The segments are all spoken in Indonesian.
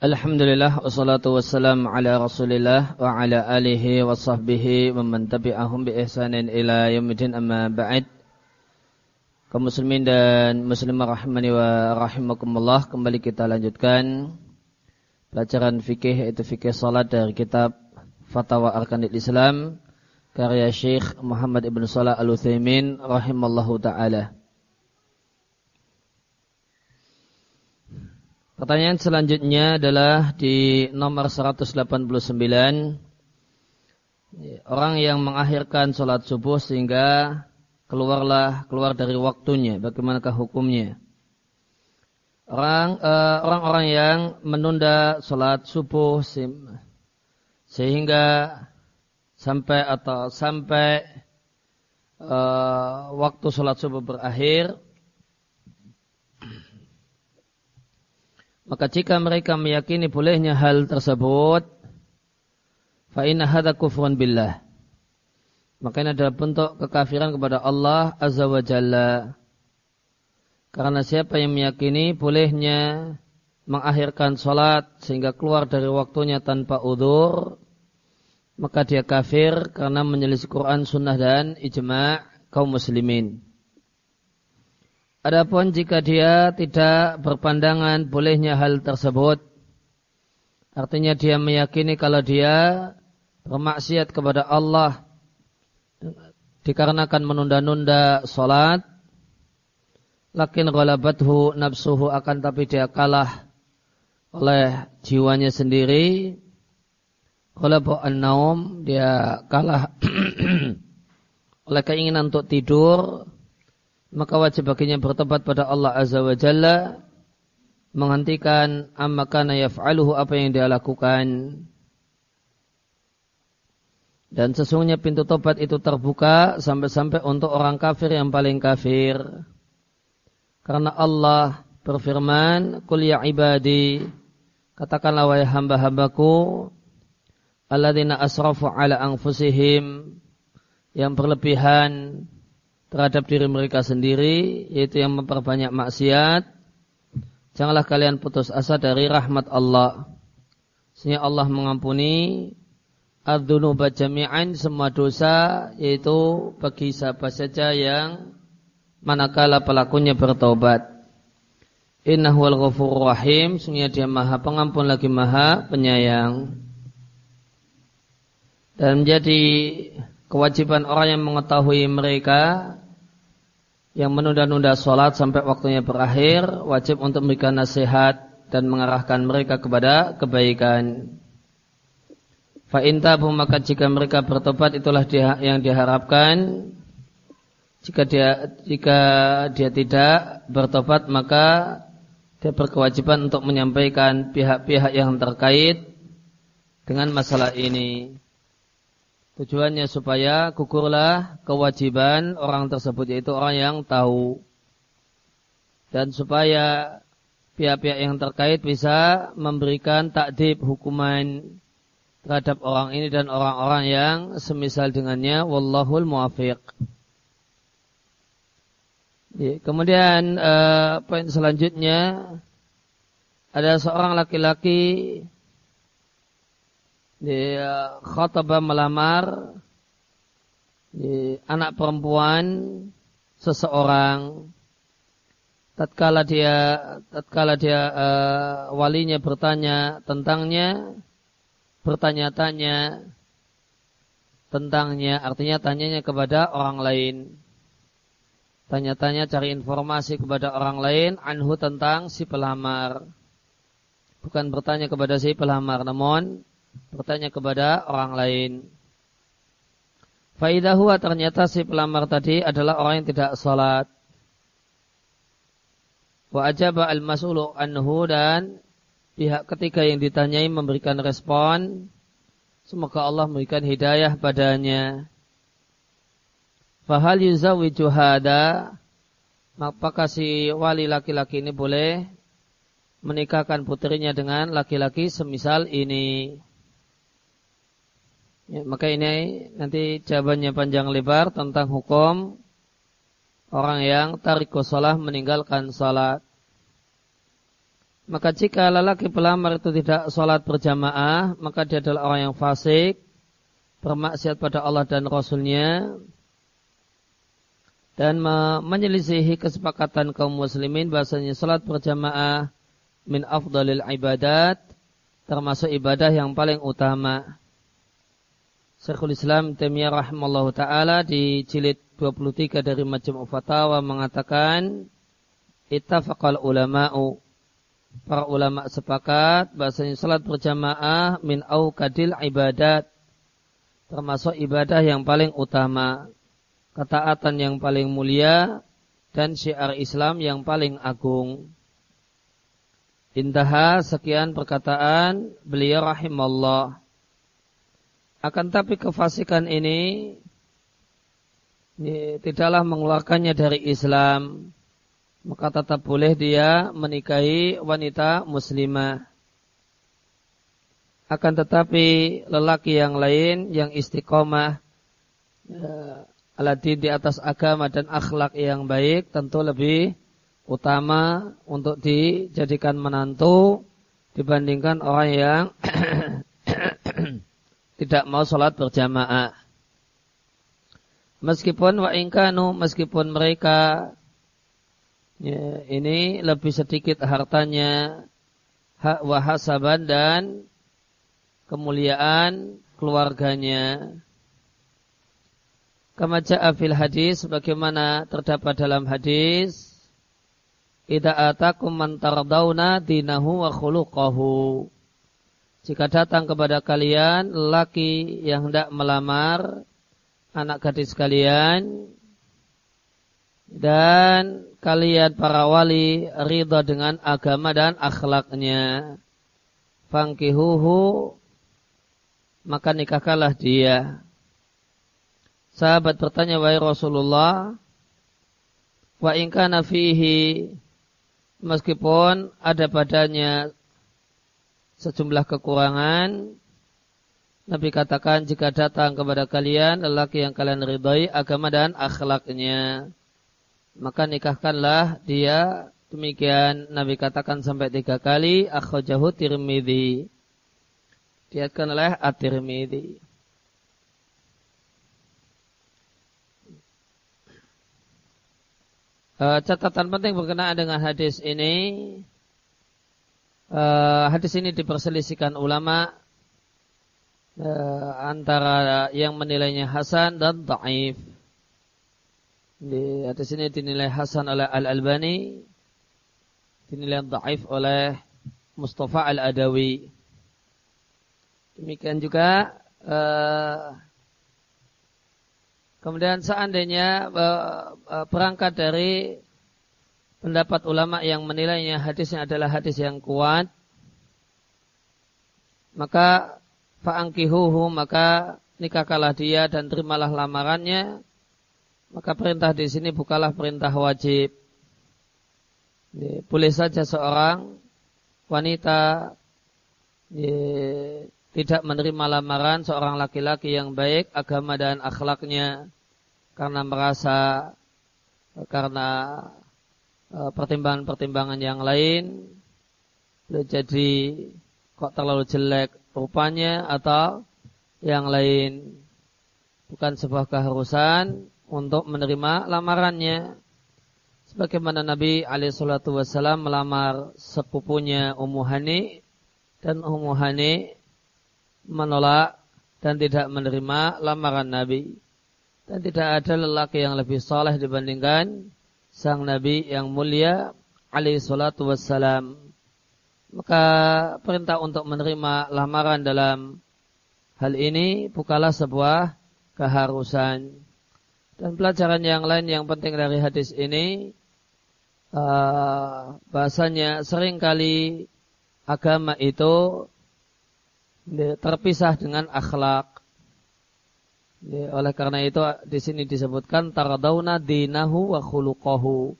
Alhamdulillah wassalatu wassalam ala Rasulillah wa ala alihi wa sahbihi wa man tabi'ahum bi ihsanin ila yaumil amma ba'd. Kaum muslimin dan muslimah rahimani wa rahimakumullah kembali kita lanjutkan pelajaran fikih itu fikih salat dari kitab Fatwa Arkanil Islam karya Syekh Muhammad Ibn Salah Al-Utsaimin rahimallahu taala. Pertanyaan selanjutnya adalah di nomor 189 orang yang mengakhirkan sholat subuh sehingga keluarlah keluar dari waktunya. Bagaimanakah hukumnya? Orang eh, orang-orang yang menunda sholat subuh sehingga sampai atau sampai uh, waktu sholat subuh berakhir Maka jika mereka meyakini bolehnya hal tersebut, fa inna hadza kufrun billah. Maka ini adalah bentuk kekafiran kepada Allah Azza wa Jalla. Karena siapa yang meyakini bolehnya mengakhirkan sholat sehingga keluar dari waktunya tanpa udur, maka dia kafir karena menyelisih Quran, sunnah dan ijma' kaum muslimin. Adapun jika dia tidak berpandangan bolehnya hal tersebut, artinya dia meyakini kalau dia bermaksiat kepada Allah dikarenakan menunda-nunda solat, lakin ghalabathu nafsuhu akan tapi dia kalah oleh jiwanya sendiri, ghalabu an-naum, dia kalah oleh keinginan untuk tidur, maka wajib baginya bertobat pada Allah Azza wa Jalla menghentikan amma kana yaf'aluhu apa yang dia lakukan. Dan sesungguhnya pintu tobat itu terbuka sampai-sampai untuk orang kafir yang paling kafir. Karena Allah berfirman kul ya ibadi katakanlah wahai hamba-hambaku alladzina asrafu ala anfusihim yang berlebihan terhadap diri mereka sendiri yaitu yang memperbanyak maksiat. Janganlah kalian putus asa dari rahmat Allah. Sehingga Allah mengampuni adznuba jami'an semua dosa yaitu bagi siapa saja yang manakala pelakunya bertobat. Innahu al-ghafurur rahim sungguh dia maha pengampun lagi maha penyayang. Dan menjadi kewajiban orang yang mengetahui mereka yang menunda-nunda sholat sampai waktunya berakhir wajib untuk memberikan nasihat dan mengarahkan mereka kepada kebaikan. Fa'intabu maka jika mereka bertobat itulah dia, yang diharapkan. Jika dia jika dia tidak bertobat maka dia berkewajiban untuk menyampaikan pihak-pihak yang terkait dengan masalah ini. Tujuannya supaya gugurlah kewajiban orang tersebut yaitu orang yang tahu. Dan supaya pihak-pihak yang terkait bisa memberikan takdib hukuman terhadap orang ini dan orang-orang yang semisal dengannya wallahul muwafiq. Kemudian uh, poin selanjutnya ada seorang laki-laki dia khataba melamar di anak perempuan seseorang. Tatkala dia tatkala dia uh, walinya bertanya tentangnya bertanya-tanya tentangnya artinya tanyanya kepada orang lain. Tanya-tanya cari informasi kepada orang lain anhu tentang si pelamar. Bukan bertanya kepada si pelamar namun bertanya kepada orang lain. Faidahu ternyata si pelamar tadi adalah orang yang tidak sholat. Wa ajaba al-mas'ulu anhu dan pihak ketiga yang ditanyai memberikan respon. Semoga Allah memberikan hidayah padanya. Fahal yuzawiju hada Apakah si wali laki-laki ini boleh menikahkan putrinya dengan laki-laki semisal ini? Ya, maka ini nanti jawabannya panjang lebar tentang hukum orang yang tarikus salah meninggalkan salat. Maka jika lelaki pelamar itu tidak sholat berjamaah, maka dia adalah orang yang fasik, bermaksiat pada Allah dan Rasulnya, dan menyelisihi kesepakatan kaum muslimin bahasanya sholat berjamaah min afdalil ibadat, termasuk ibadah yang paling utama. Syekhul Islam Taimiyah rahimallahu taala di jilid 23 dari Majmu' Fatawa mengatakan ittafaqal ulama'u. Para ulama sepakat bahasanya salat berjamaah min kadil ibadat termasuk ibadah yang paling utama ketaatan yang paling mulia dan syiar Islam yang paling agung. Intaha sekian perkataan beliau rahimallah akan tapi kefasikan ini, ini tidaklah mengeluarkannya dari Islam maka tetap boleh dia menikahi wanita muslimah. Akan tetapi lelaki yang lain yang istiqomah ya, aladin di atas agama dan akhlak yang baik tentu lebih utama untuk dijadikan menantu dibandingkan orang yang tidak mau sholat berjamaah. Meskipun wa ingkanu, meskipun mereka Ya, ini lebih sedikit hartanya hak wahasaban dan kemuliaan keluarganya. Kama fil hadis bagaimana terdapat dalam hadis Ida atakum man tardawna dinahu wa khuluqahu. Jika datang kepada kalian laki yang hendak melamar anak gadis kalian dan kalian para wali ridha dengan agama dan akhlaknya. Fangkihuhu maka nikahkanlah dia. Sahabat bertanya wahai Rasulullah, wa in kana fihi meskipun ada padanya sejumlah kekurangan. Nabi katakan jika datang kepada kalian lelaki yang kalian ridhai agama dan akhlaknya maka nikahkanlah dia. Demikian Nabi katakan sampai tiga kali akhrajahu Tirmidzi. Diatkan oleh At-Tirmidzi. Uh, catatan penting berkenaan dengan hadis ini uh, hadis ini diperselisihkan ulama uh, antara yang menilainya hasan dan dhaif di atas ini dinilai Hasan oleh Al-Albani, dinilai Daif oleh Mustafa Al-Adawi. Demikian juga uh, kemudian seandainya uh, uh, berangkat dari pendapat ulama yang menilainya hadisnya adalah hadis yang kuat, maka fa'angkihuhu maka nikahkanlah dia dan terimalah lamarannya. Maka perintah di sini bukanlah perintah wajib. Boleh saja seorang wanita tidak menerima lamaran seorang laki-laki yang baik agama dan akhlaknya. Karena merasa karena pertimbangan-pertimbangan yang lain boleh jadi kok terlalu jelek rupanya atau yang lain bukan sebuah keharusan untuk menerima lamarannya. Sebagaimana Nabi alaihissalatu wassalam melamar sepupunya Ummu Hani dan Ummu Hani menolak dan tidak menerima lamaran Nabi. Dan tidak ada lelaki yang lebih soleh dibandingkan sang Nabi yang mulia alaihissalatu wassalam. Maka perintah untuk menerima lamaran dalam hal ini bukanlah sebuah keharusan. Dan pelajaran yang lain yang penting dari hadis ini uh, bahasanya sering kali agama itu terpisah dengan akhlak. Oleh karena itu di sini disebutkan taradawna dinahu wa khuluqahu.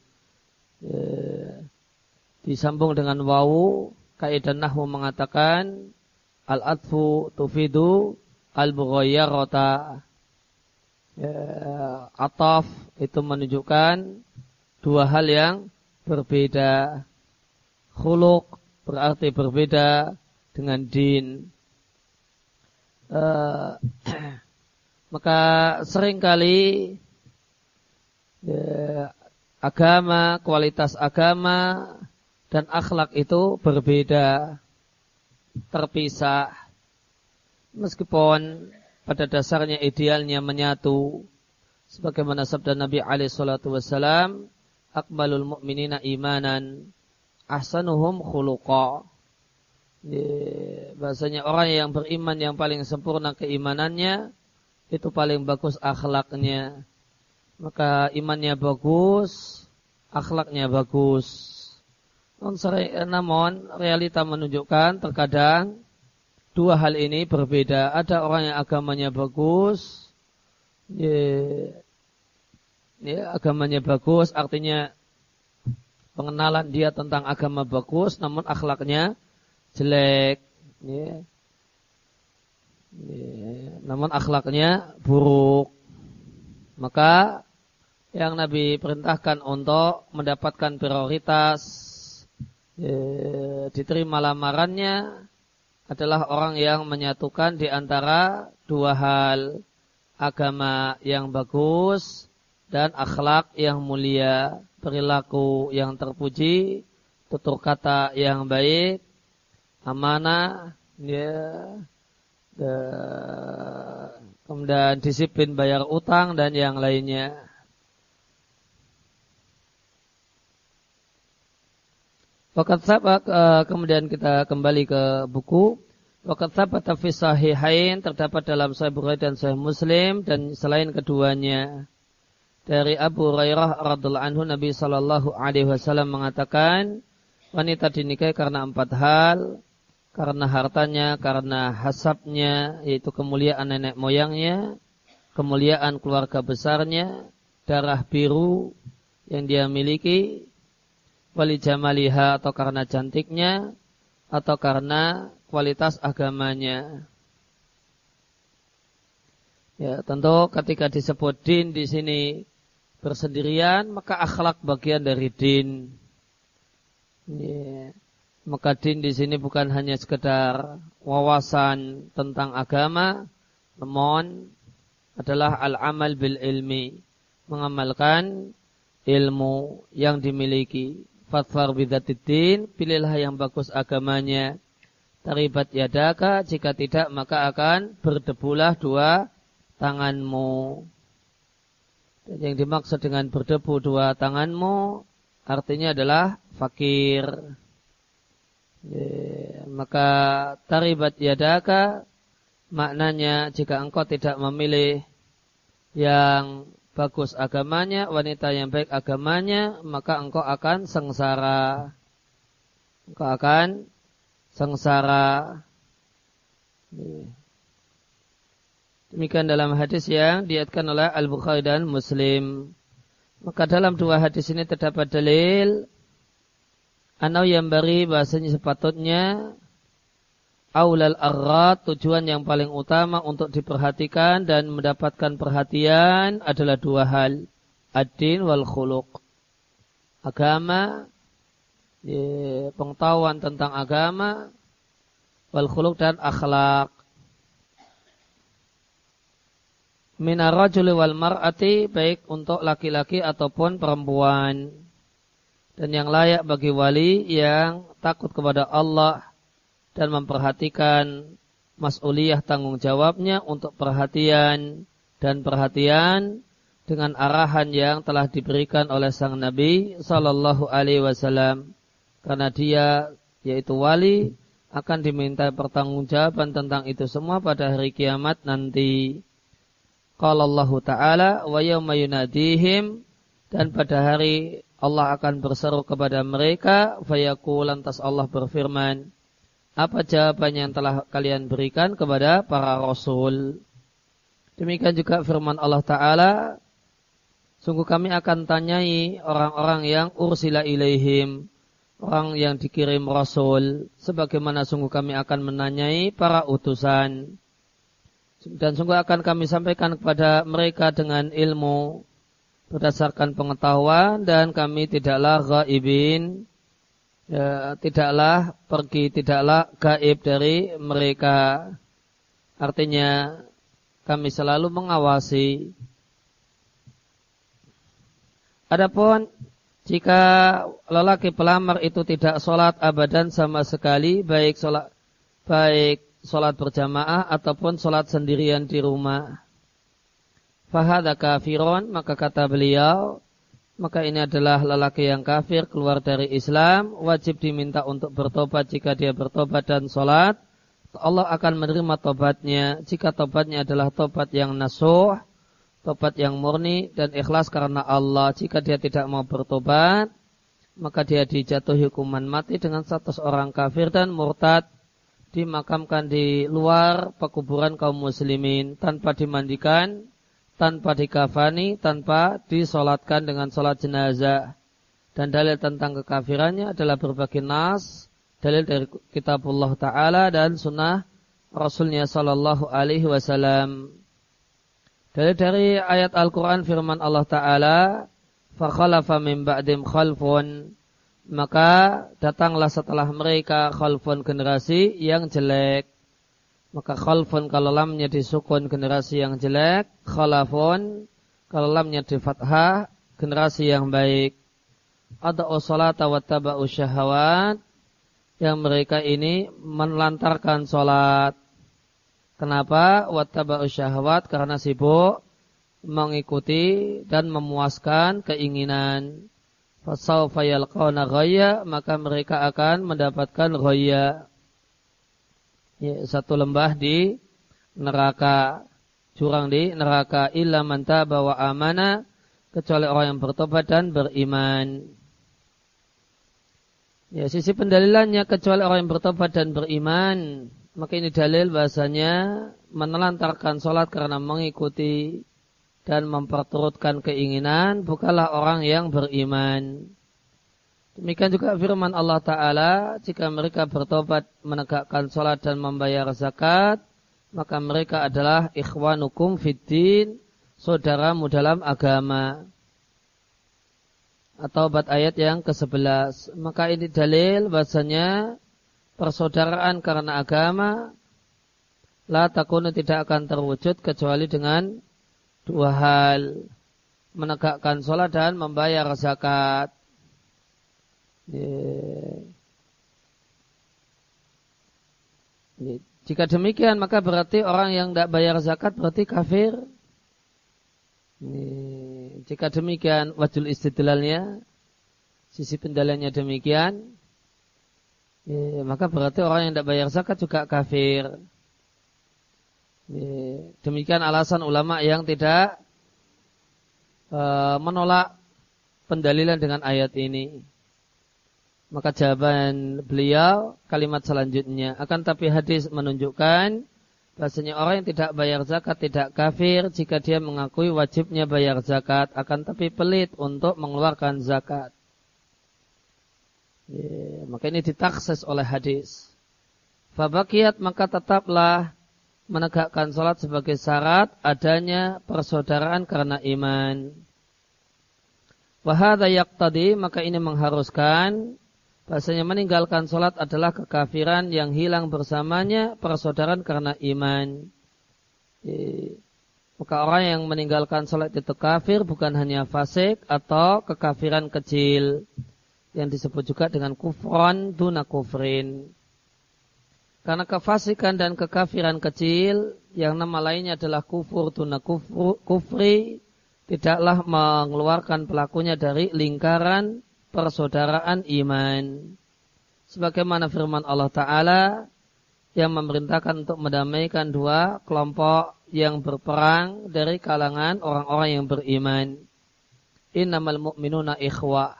Disambung dengan wawu, kaidah nahwu mengatakan al-atfu tufidu al-bughayyarata ya, ataf itu menunjukkan dua hal yang berbeda. Khuluk berarti berbeda dengan din. Uh, maka sering kali ya, agama, kualitas agama dan akhlak itu berbeda, terpisah. Meskipun pada dasarnya idealnya menyatu, sebagaimana sabda Nabi alaihi salatu wasalam, akmalul mu'minina imanan, ahsanuhum khuluqa. Bahasanya orang yang beriman yang paling sempurna keimanannya, itu paling bagus akhlaknya. Maka imannya bagus, akhlaknya bagus. Namun realita menunjukkan terkadang dua hal ini berbeda. Ada orang yang agamanya bagus, ya, ya, agamanya bagus artinya pengenalan dia tentang agama bagus, namun akhlaknya jelek. Ya. Ya, namun akhlaknya buruk. Maka yang Nabi perintahkan untuk mendapatkan prioritas e, diterima lamarannya adalah orang yang menyatukan di antara dua hal. Agama yang bagus dan akhlak yang mulia, perilaku yang terpuji, tutur kata yang baik, amanah, ya, kemudian disiplin bayar utang dan yang lainnya. Wakat sabak uh, kemudian kita kembali ke buku. Wakat sabat fi sahihain terdapat dalam Sahih Bukhari dan Sahih Muslim dan selain keduanya dari Abu Hurairah radhiallahu anhu Nabi sallallahu alaihi wasallam mengatakan wanita dinikahi karena empat hal karena hartanya, karena hasabnya, yaitu kemuliaan nenek moyangnya, kemuliaan keluarga besarnya, darah biru yang dia miliki, wali jamaliha atau karena cantiknya atau karena kualitas agamanya. Ya, tentu ketika disebut din di sini bersendirian, maka akhlak bagian dari din. Ya, maka din di sini bukan hanya sekedar wawasan tentang agama, namun adalah al-amal bil ilmi, mengamalkan ilmu yang dimiliki. Fatfar bidatiddin, pilihlah yang bagus agamanya. Taribat yadaka, jika tidak maka akan berdebulah dua tanganmu. Yang dimaksud dengan berdebu dua tanganmu, artinya adalah fakir. Ya, maka taribat yadaka, maknanya jika engkau tidak memilih yang bagus agamanya, wanita yang baik agamanya, maka engkau akan sengsara. Engkau akan sengsara. Demikian dalam hadis yang diatkan oleh Al-Bukhari dan Muslim. Maka dalam dua hadis ini terdapat dalil Anau yang beri bahasanya sepatutnya aulal arrat tujuan yang paling utama untuk diperhatikan dan mendapatkan perhatian adalah dua hal ad-din wal khuluq. Agama ya, pengetahuan tentang agama wal khuluq dan akhlak. Minar rajuli wal mar'ati baik untuk laki-laki ataupun perempuan dan yang layak bagi wali yang takut kepada Allah dan memperhatikan mas'uliyah tanggung jawabnya untuk perhatian dan perhatian dengan arahan yang telah diberikan oleh sang Nabi Sallallahu Alaihi Wasallam karena dia yaitu wali akan diminta pertanggungjawaban tentang itu semua pada hari kiamat nanti. Qala Allah Ta'ala wa yawma yunadihim dan pada hari Allah akan berseru kepada mereka fayaqul lantas Allah berfirman apa jawaban yang telah kalian berikan kepada para rasul. Demikian juga firman Allah Ta'ala, sungguh kami akan tanyai orang-orang yang ursila ilaihim, orang yang dikirim rasul, sebagaimana sungguh kami akan menanyai para utusan. Dan sungguh akan kami sampaikan kepada mereka dengan ilmu berdasarkan pengetahuan dan kami tidaklah ghaibin ya, tidaklah pergi, tidaklah gaib dari mereka. Artinya kami selalu mengawasi. Adapun jika lelaki pelamar itu tidak sholat abadan sama sekali, baik sholat baik sholat berjamaah ataupun sholat sendirian di rumah. Fahada kafiron, maka kata beliau, maka ini adalah lelaki yang kafir keluar dari Islam, wajib diminta untuk bertobat jika dia bertobat dan sholat. Allah akan menerima tobatnya jika tobatnya adalah tobat yang nasuh, tobat yang murni dan ikhlas karena Allah. Jika dia tidak mau bertobat, maka dia dijatuhi hukuman mati dengan status orang kafir dan murtad dimakamkan di luar pekuburan kaum muslimin tanpa dimandikan, tanpa dikafani, tanpa disolatkan dengan solat jenazah. Dan dalil tentang kekafirannya adalah berbagai nas, dalil dari kitabullah Ta'ala dan sunnah Rasulnya Sallallahu Alaihi Wasallam. Dari dari ayat Al-Quran firman Allah Ta'ala, فَخَلَفَ مِنْ بَعْدِمْ خَلْفٌ Maka datanglah setelah mereka khalfun generasi yang jelek. Maka khalfun kalau lamnya disukun generasi yang jelek, khalafun kalau lamnya di fathah generasi yang baik. Ada usolata wa taba'u syahawat yang mereka ini menelantarkan solat Kenapa? Wattaba'u syahwat karena sibuk mengikuti dan memuaskan keinginan. Fasawfa yalqawna ghaya, maka mereka akan mendapatkan ghaya. Satu lembah di neraka, jurang di neraka illa man taba amana kecuali orang yang bertobat dan beriman. Ya, sisi pendalilannya kecuali orang yang bertobat dan beriman maka ini dalil bahasanya menelantarkan sholat karena mengikuti dan memperturutkan keinginan bukanlah orang yang beriman. Demikian juga firman Allah Ta'ala, jika mereka bertobat menegakkan sholat dan membayar zakat, maka mereka adalah ikhwanukum fiddin, saudaramu dalam agama. Atau bat ayat yang ke-11. Maka ini dalil bahasanya persaudaraan karena agama la takunu tidak akan terwujud kecuali dengan dua hal menegakkan sholat dan membayar zakat jika demikian maka berarti orang yang tidak bayar zakat berarti kafir. Jika demikian wajul istidlalnya sisi pendalilannya demikian ya, maka berarti orang yang tidak bayar zakat juga kafir. Ya, demikian alasan ulama yang tidak e, menolak pendalilan dengan ayat ini. Maka jawaban beliau kalimat selanjutnya akan tapi hadis menunjukkan bahasanya orang yang tidak bayar zakat tidak kafir jika dia mengakui wajibnya bayar zakat akan tapi pelit untuk mengeluarkan zakat. Ya, maka ini ditakses oleh hadis. Fabakiyat maka tetaplah menegakkan sholat sebagai syarat adanya persaudaraan karena iman. Wahada tadi maka ini mengharuskan bahasanya meninggalkan sholat adalah kekafiran yang hilang bersamanya persaudaraan karena iman. Maka orang yang meninggalkan sholat itu kafir bukan hanya fasik atau kekafiran kecil yang disebut juga dengan kufron duna kufrin. Karena kefasikan dan kekafiran kecil yang nama lainnya adalah kufur kufru, kufri tidaklah mengeluarkan pelakunya dari lingkaran persaudaraan iman. Sebagaimana firman Allah Ta'ala yang memerintahkan untuk mendamaikan dua kelompok yang berperang dari kalangan orang-orang yang beriman. Innamal mu'minuna ikhwah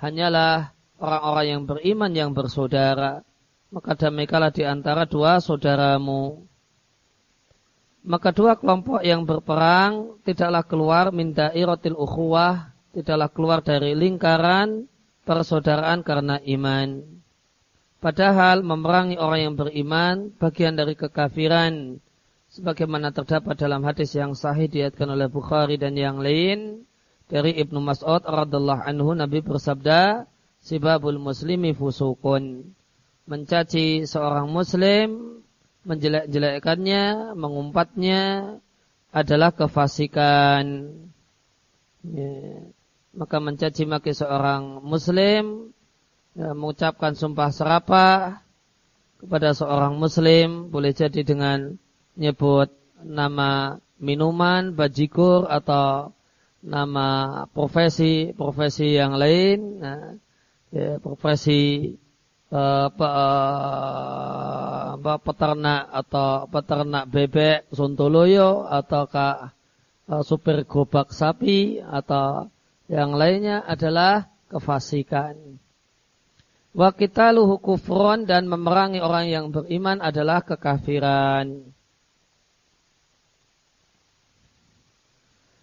hanyalah orang-orang yang beriman yang bersaudara. Maka damaikanlah di antara dua saudaramu. Maka dua kelompok yang berperang tidaklah keluar minta irotil ukhuwah, tidaklah keluar dari lingkaran persaudaraan karena iman. Padahal memerangi orang yang beriman bagian dari kekafiran sebagaimana terdapat dalam hadis yang sahih diatkan oleh Bukhari dan yang lain dari Ibnu Mas'ud radhiallahu anhu Nabi bersabda, sibabul muslimi fusukun. Mencaci seorang muslim, menjelek-jelekkannya, mengumpatnya adalah kefasikan. Ya. Maka mencaci maki seorang muslim, ya, mengucapkan sumpah serapah kepada seorang muslim, boleh jadi dengan nyebut nama minuman, bajikur atau nama profesi profesi yang lain, nah, ya, profesi pe, uh, peternak atau peternak bebek Sontoloyo ataukah uh, supir gobak sapi atau yang lainnya adalah kefasikan. Wa luhu kufron dan memerangi orang yang beriman adalah kekafiran.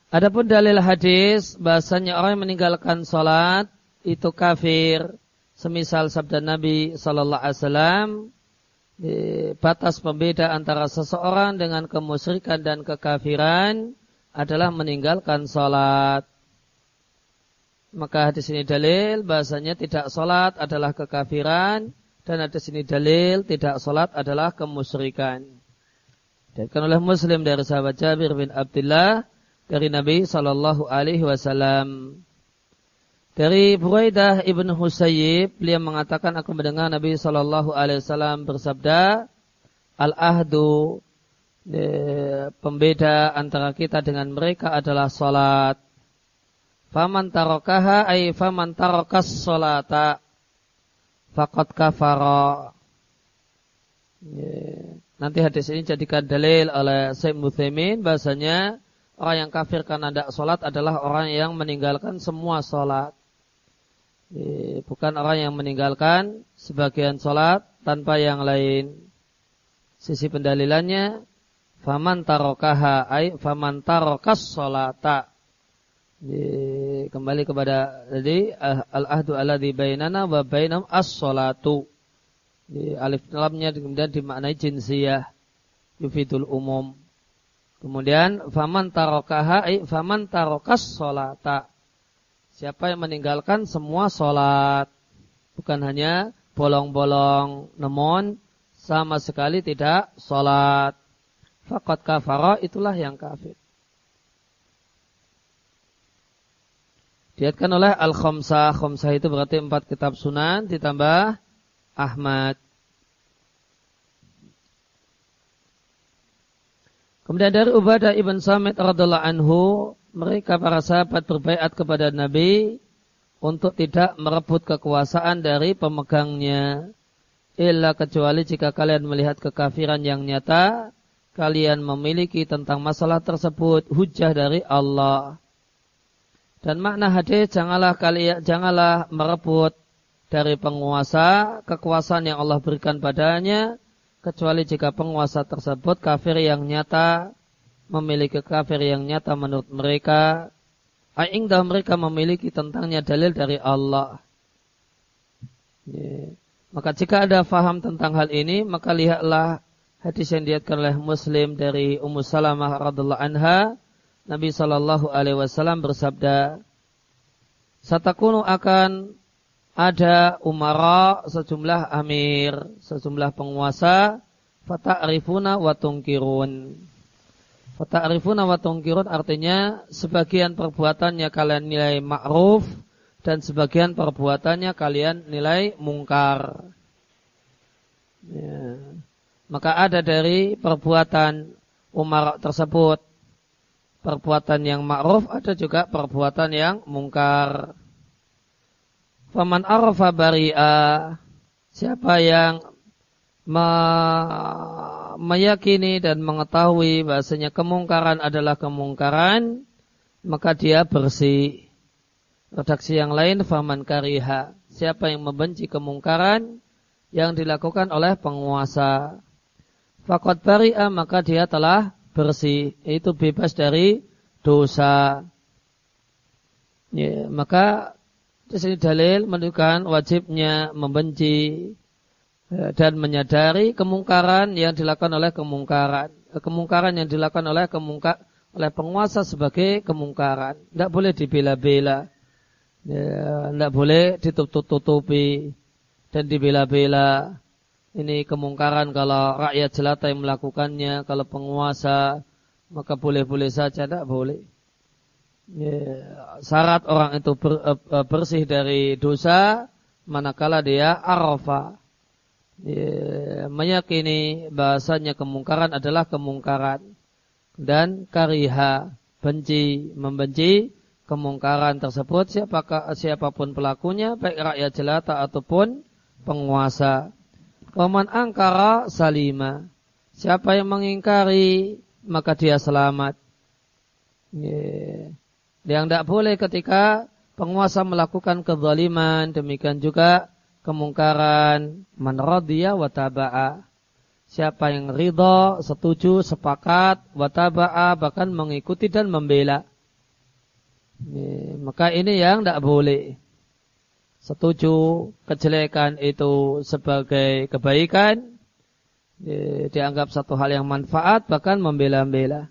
Adapun dalil hadis bahasanya orang yang meninggalkan salat itu kafir. Semisal sabda Nabi sallallahu alaihi wasallam batas pembeda antara seseorang dengan kemusyrikan dan kekafiran adalah meninggalkan salat. Maka hadis ini dalil bahasanya tidak salat adalah kekafiran dan hadis ini dalil tidak salat adalah kemusyrikan. Dikatakan oleh Muslim dari sahabat Jabir bin Abdullah dari Nabi Shallallahu Alaihi Wasallam. Dari Buraidah ibn Husayyib, beliau mengatakan aku mendengar Nabi Shallallahu Alaihi Wasallam bersabda, al ahdu pembeda antara kita dengan mereka adalah salat. Faman tarokaha ay faman tarokas salata fakot kafara. Nanti hadis ini jadikan dalil oleh Syekh Muthaimin bahasanya Orang yang kafir karena tidak sholat adalah orang yang meninggalkan semua sholat. Bukan orang yang meninggalkan sebagian sholat tanpa yang lain. Sisi pendalilannya, faman tarokaha ay faman tarokas sholata. Kembali kepada jadi al ahdu di bainana wa bainam as sholatu. Alif lamnya kemudian dimaknai jinsiyah yufidul umum. Kemudian faman tarokaha faman tarokas solata. Siapa yang meninggalkan semua solat. Bukan hanya bolong-bolong. Namun sama sekali tidak solat. Fakat kafara itulah yang kafir. Diatkan oleh Al-Khomsah. Khomsah itu berarti empat kitab sunan ditambah Ahmad. Kemudian dari Ubadah ibn Samit radhiallahu anhu, mereka para sahabat berbaiat kepada Nabi untuk tidak merebut kekuasaan dari pemegangnya. Illa kecuali jika kalian melihat kekafiran yang nyata, kalian memiliki tentang masalah tersebut hujah dari Allah. Dan makna hadis janganlah kalian janganlah merebut dari penguasa kekuasaan yang Allah berikan padanya kecuali jika penguasa tersebut kafir yang nyata memiliki kafir yang nyata menurut mereka. Aingdah mereka memiliki tentangnya dalil dari Allah. Maka jika ada faham tentang hal ini, maka lihatlah hadis yang diatkan oleh Muslim dari Ummu Salamah radhiallahu anha, Nabi Shallallahu alaihi wasallam bersabda, "Satakunu akan ada umara sejumlah amir, sejumlah penguasa, fata'rifuna wa tungkirun. Fata'rifuna wa tungkirun artinya sebagian perbuatannya kalian nilai ma'ruf dan sebagian perbuatannya kalian nilai mungkar. Ya. Maka ada dari perbuatan umar tersebut perbuatan yang ma'ruf ada juga perbuatan yang mungkar. Faman arafa bari'a Siapa yang me meyakini dan mengetahui bahasanya kemungkaran adalah kemungkaran maka dia bersih. Redaksi yang lain faman kariha. Siapa yang membenci kemungkaran yang dilakukan oleh penguasa. Fakot bari'a maka dia telah bersih. Itu bebas dari dosa. Ya, maka di sini dalil menunjukkan wajibnya membenci eh, dan menyadari kemungkaran yang dilakukan oleh kemungkaran. Eh, kemungkaran yang dilakukan oleh kemungkar oleh penguasa sebagai kemungkaran. Tidak boleh dibela-bela. Ya, tidak boleh ditutup-tutupi dan dibela-bela. Ini kemungkaran kalau rakyat jelata yang melakukannya, kalau penguasa, maka boleh-boleh saja, tidak boleh. Ya, syarat orang itu ber, uh, bersih dari dosa, manakala dia arafa. Ya, meyakini bahasanya kemungkaran adalah kemungkaran. Dan kariha, benci, membenci, kemungkaran tersebut siapakah siapa pun pelakunya baik rakyat jelata ataupun penguasa. Waman angkara salima. Siapa yang mengingkari maka dia selamat. Yeah. Yang tidak boleh ketika penguasa melakukan kezaliman, demikian juga kemungkaran man radhiya wa taba'a. Siapa yang ridho, setuju, sepakat, wa taba'a bahkan mengikuti dan membela. Ini, maka ini yang tidak boleh. Setuju kejelekan itu sebagai kebaikan. Ini, dianggap satu hal yang manfaat bahkan membela-bela.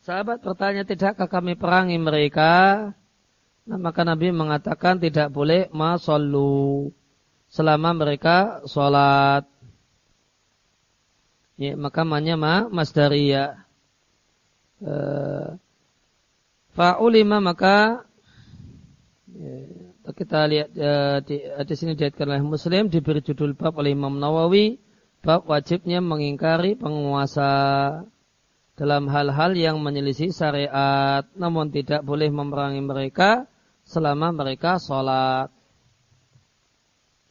Sahabat bertanya, tidakkah kami perangi mereka? Nah, maka Nabi mengatakan tidak boleh masallu selama mereka sholat. Ya, maka namanya ma masdariyah. Uh, Fa'ulima maka ya, kita lihat ya, di, di sini diatkan oleh Muslim diberi judul bab oleh Imam Nawawi bab wajibnya mengingkari penguasa dalam hal-hal yang menyelisih syariat namun tidak boleh memerangi mereka selama mereka sholat.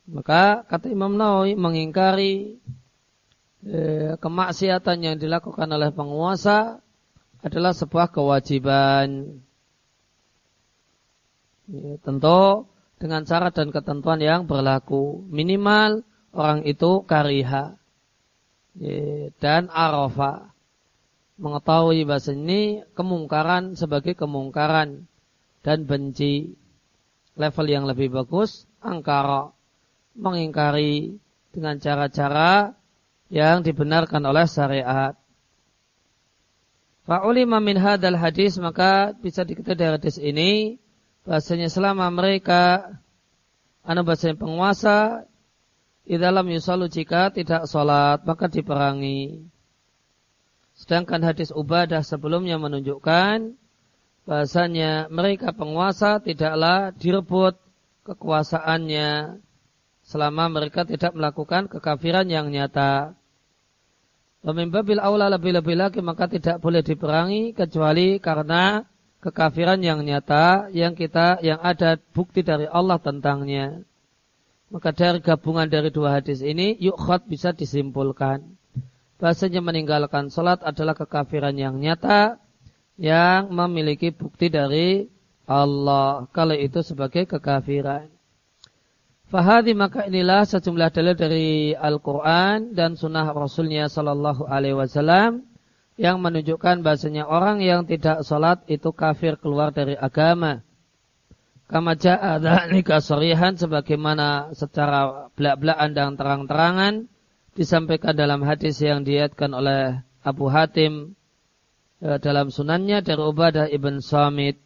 Maka kata Imam Nawawi mengingkari eh, kemaksiatan yang dilakukan oleh penguasa adalah sebuah kewajiban. Ya, tentu dengan syarat dan ketentuan yang berlaku. Minimal orang itu kariha ya, dan arafa. Mengetahui bahasa ini kemungkaran sebagai kemungkaran dan benci. Level yang lebih bagus, angkara. Mengingkari dengan cara-cara yang dibenarkan oleh syariat. Fa'ulima min hadal hadis maka bisa diketahui dari hadis ini bahasanya selama mereka anu bahasanya penguasa di dalam yusalu jika tidak sholat maka diperangi. Sedangkan hadis Ubadah sebelumnya menunjukkan bahasanya mereka penguasa tidaklah direbut kekuasaannya selama mereka tidak melakukan kekafiran yang nyata. Memimbabil aula lebih-lebih lagi maka tidak boleh diperangi kecuali karena kekafiran yang nyata yang kita yang ada bukti dari Allah tentangnya. Maka dari gabungan dari dua hadis ini yukhot bisa disimpulkan. Bahasanya meninggalkan sholat adalah kekafiran yang nyata yang memiliki bukti dari Allah. Kalau itu sebagai kekafiran. Fahadi maka inilah sejumlah dalil dari Al-Quran dan sunnah Rasulnya Sallallahu Alaihi Wasallam yang menunjukkan bahasanya orang yang tidak sholat itu kafir keluar dari agama. Kama ja'a sorihan sebagaimana secara belak-belakan dan terang-terangan disampaikan dalam hadis yang diatkan oleh Abu Hatim eh, dalam sunannya dari Ubadah ibn Samit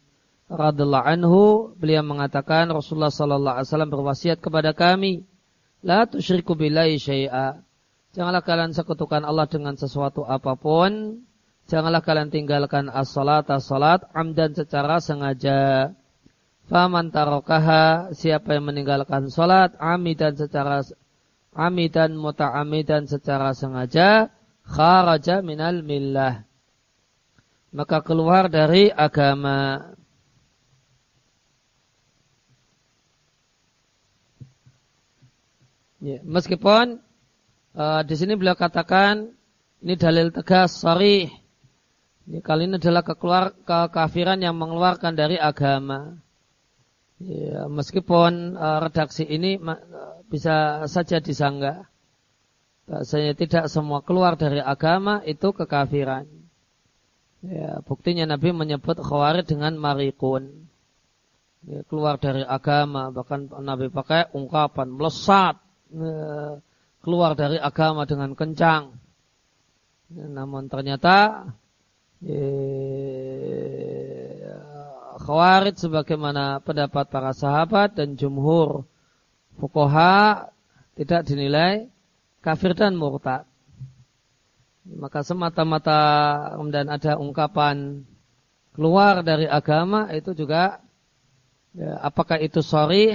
radhiallahu anhu beliau mengatakan Rasulullah sallallahu alaihi wasallam berwasiat kepada kami la tusyriku billahi syai'a janganlah kalian sekutukan Allah dengan sesuatu apa pun. Janganlah kalian tinggalkan as-salat as-salat amdan secara sengaja. Faman tarokaha siapa yang meninggalkan salat amidan secara amidan muta'amidan secara sengaja kharaja minal millah. Maka keluar dari agama. Ya, meskipun uh, di sini beliau katakan ini dalil tegas, sorry. Ini kali ini adalah kekeluar, kekafiran yang mengeluarkan dari agama. Ya, meskipun uh, redaksi ini uh, bisa saja disangga. Bahasanya tidak semua keluar dari agama itu kekafiran. Ya, buktinya Nabi menyebut khawarij dengan marikun. Ya, keluar dari agama, bahkan Nabi pakai ungkapan melesat Eh, keluar dari agama dengan kencang. Namun ternyata eh, khawarid sebagaimana pendapat para sahabat dan jumhur fukoha tidak dinilai kafir dan murtad. Maka semata-mata kemudian ada ungkapan keluar dari agama itu juga ya, apakah itu sorih